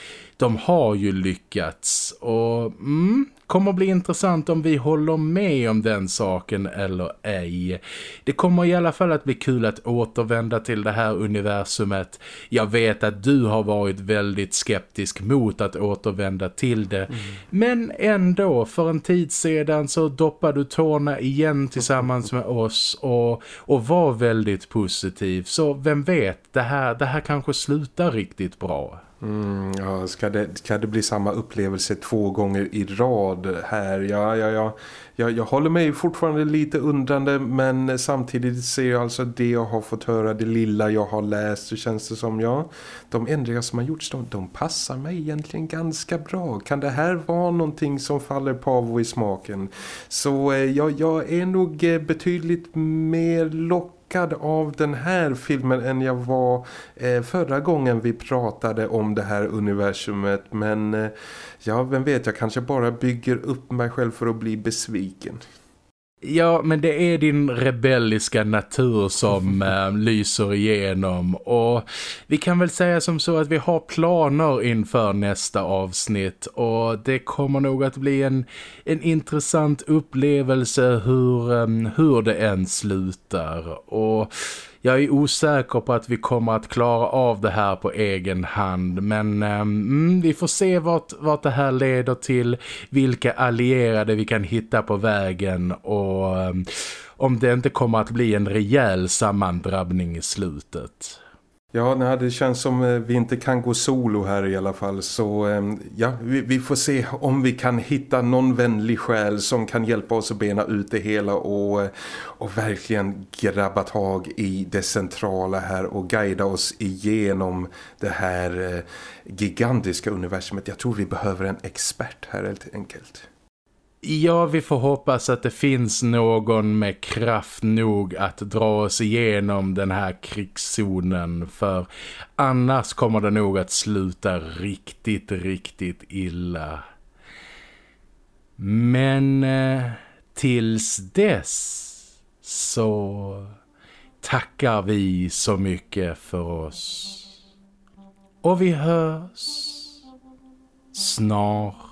de har ju lyckats och mm, kommer bli intressant om vi håller med om den saken eller ej. Det kommer i alla fall att bli kul att återvända till det här universumet. Jag vet att du har varit väldigt skeptisk mot att återvända till det. Mm. Men ändå, för en tid sedan så doppade du tårna igen tillsammans med oss och, och var väldigt positiv. Så vem vet, det här, det här kanske slutar riktigt bra. Mm, ja, ska, det, ska det bli samma upplevelse två gånger i rad här? Ja, ja, ja. Jag, jag håller mig fortfarande lite undrande men samtidigt ser jag alltså det jag har fått höra, det lilla jag har läst så känns det som, ja, de ändringar som har gjorts, de, de passar mig egentligen ganska bra. Kan det här vara någonting som faller Pavo i smaken? Så eh, ja, jag är nog eh, betydligt mer lockad chockad av den här filmen än jag var eh, förra gången vi pratade om det här universumet. Men eh, ja, vem vet, jag kanske bara bygger upp mig själv för att bli besviken. Ja, men det är din rebelliska natur som äh, lyser igenom. Och vi kan väl säga som så att vi har planer inför nästa avsnitt. Och det kommer nog att bli en, en intressant upplevelse hur, um, hur det än slutar. Och jag är osäker på att vi kommer att klara av det här på egen hand. Men um, vi får se vart, vart det här leder till. Vilka allierade vi kan hitta på vägen. Och ehm, om det inte kommer att bli en rejäl sammandrabbning i slutet. Ja, nej, det känns som eh, vi inte kan gå solo här i alla fall. Så ehm, ja, vi, vi, får se om vi kan hitta någon vänlig själ som kan hjälpa oss att bena ut det hela och, eh, och verkligen grabba tag i det centrala här och guida oss igenom det här eh, gigantiska universumet. Jag tror vi behöver en expert här helt enkelt. Ja, vi får hoppas att det finns någon med kraft nog att dra oss igenom den här krigszonen för annars kommer det nog att sluta riktigt, riktigt illa. Men eh, tills dess så tackar vi så mycket för oss. Och vi hörs snart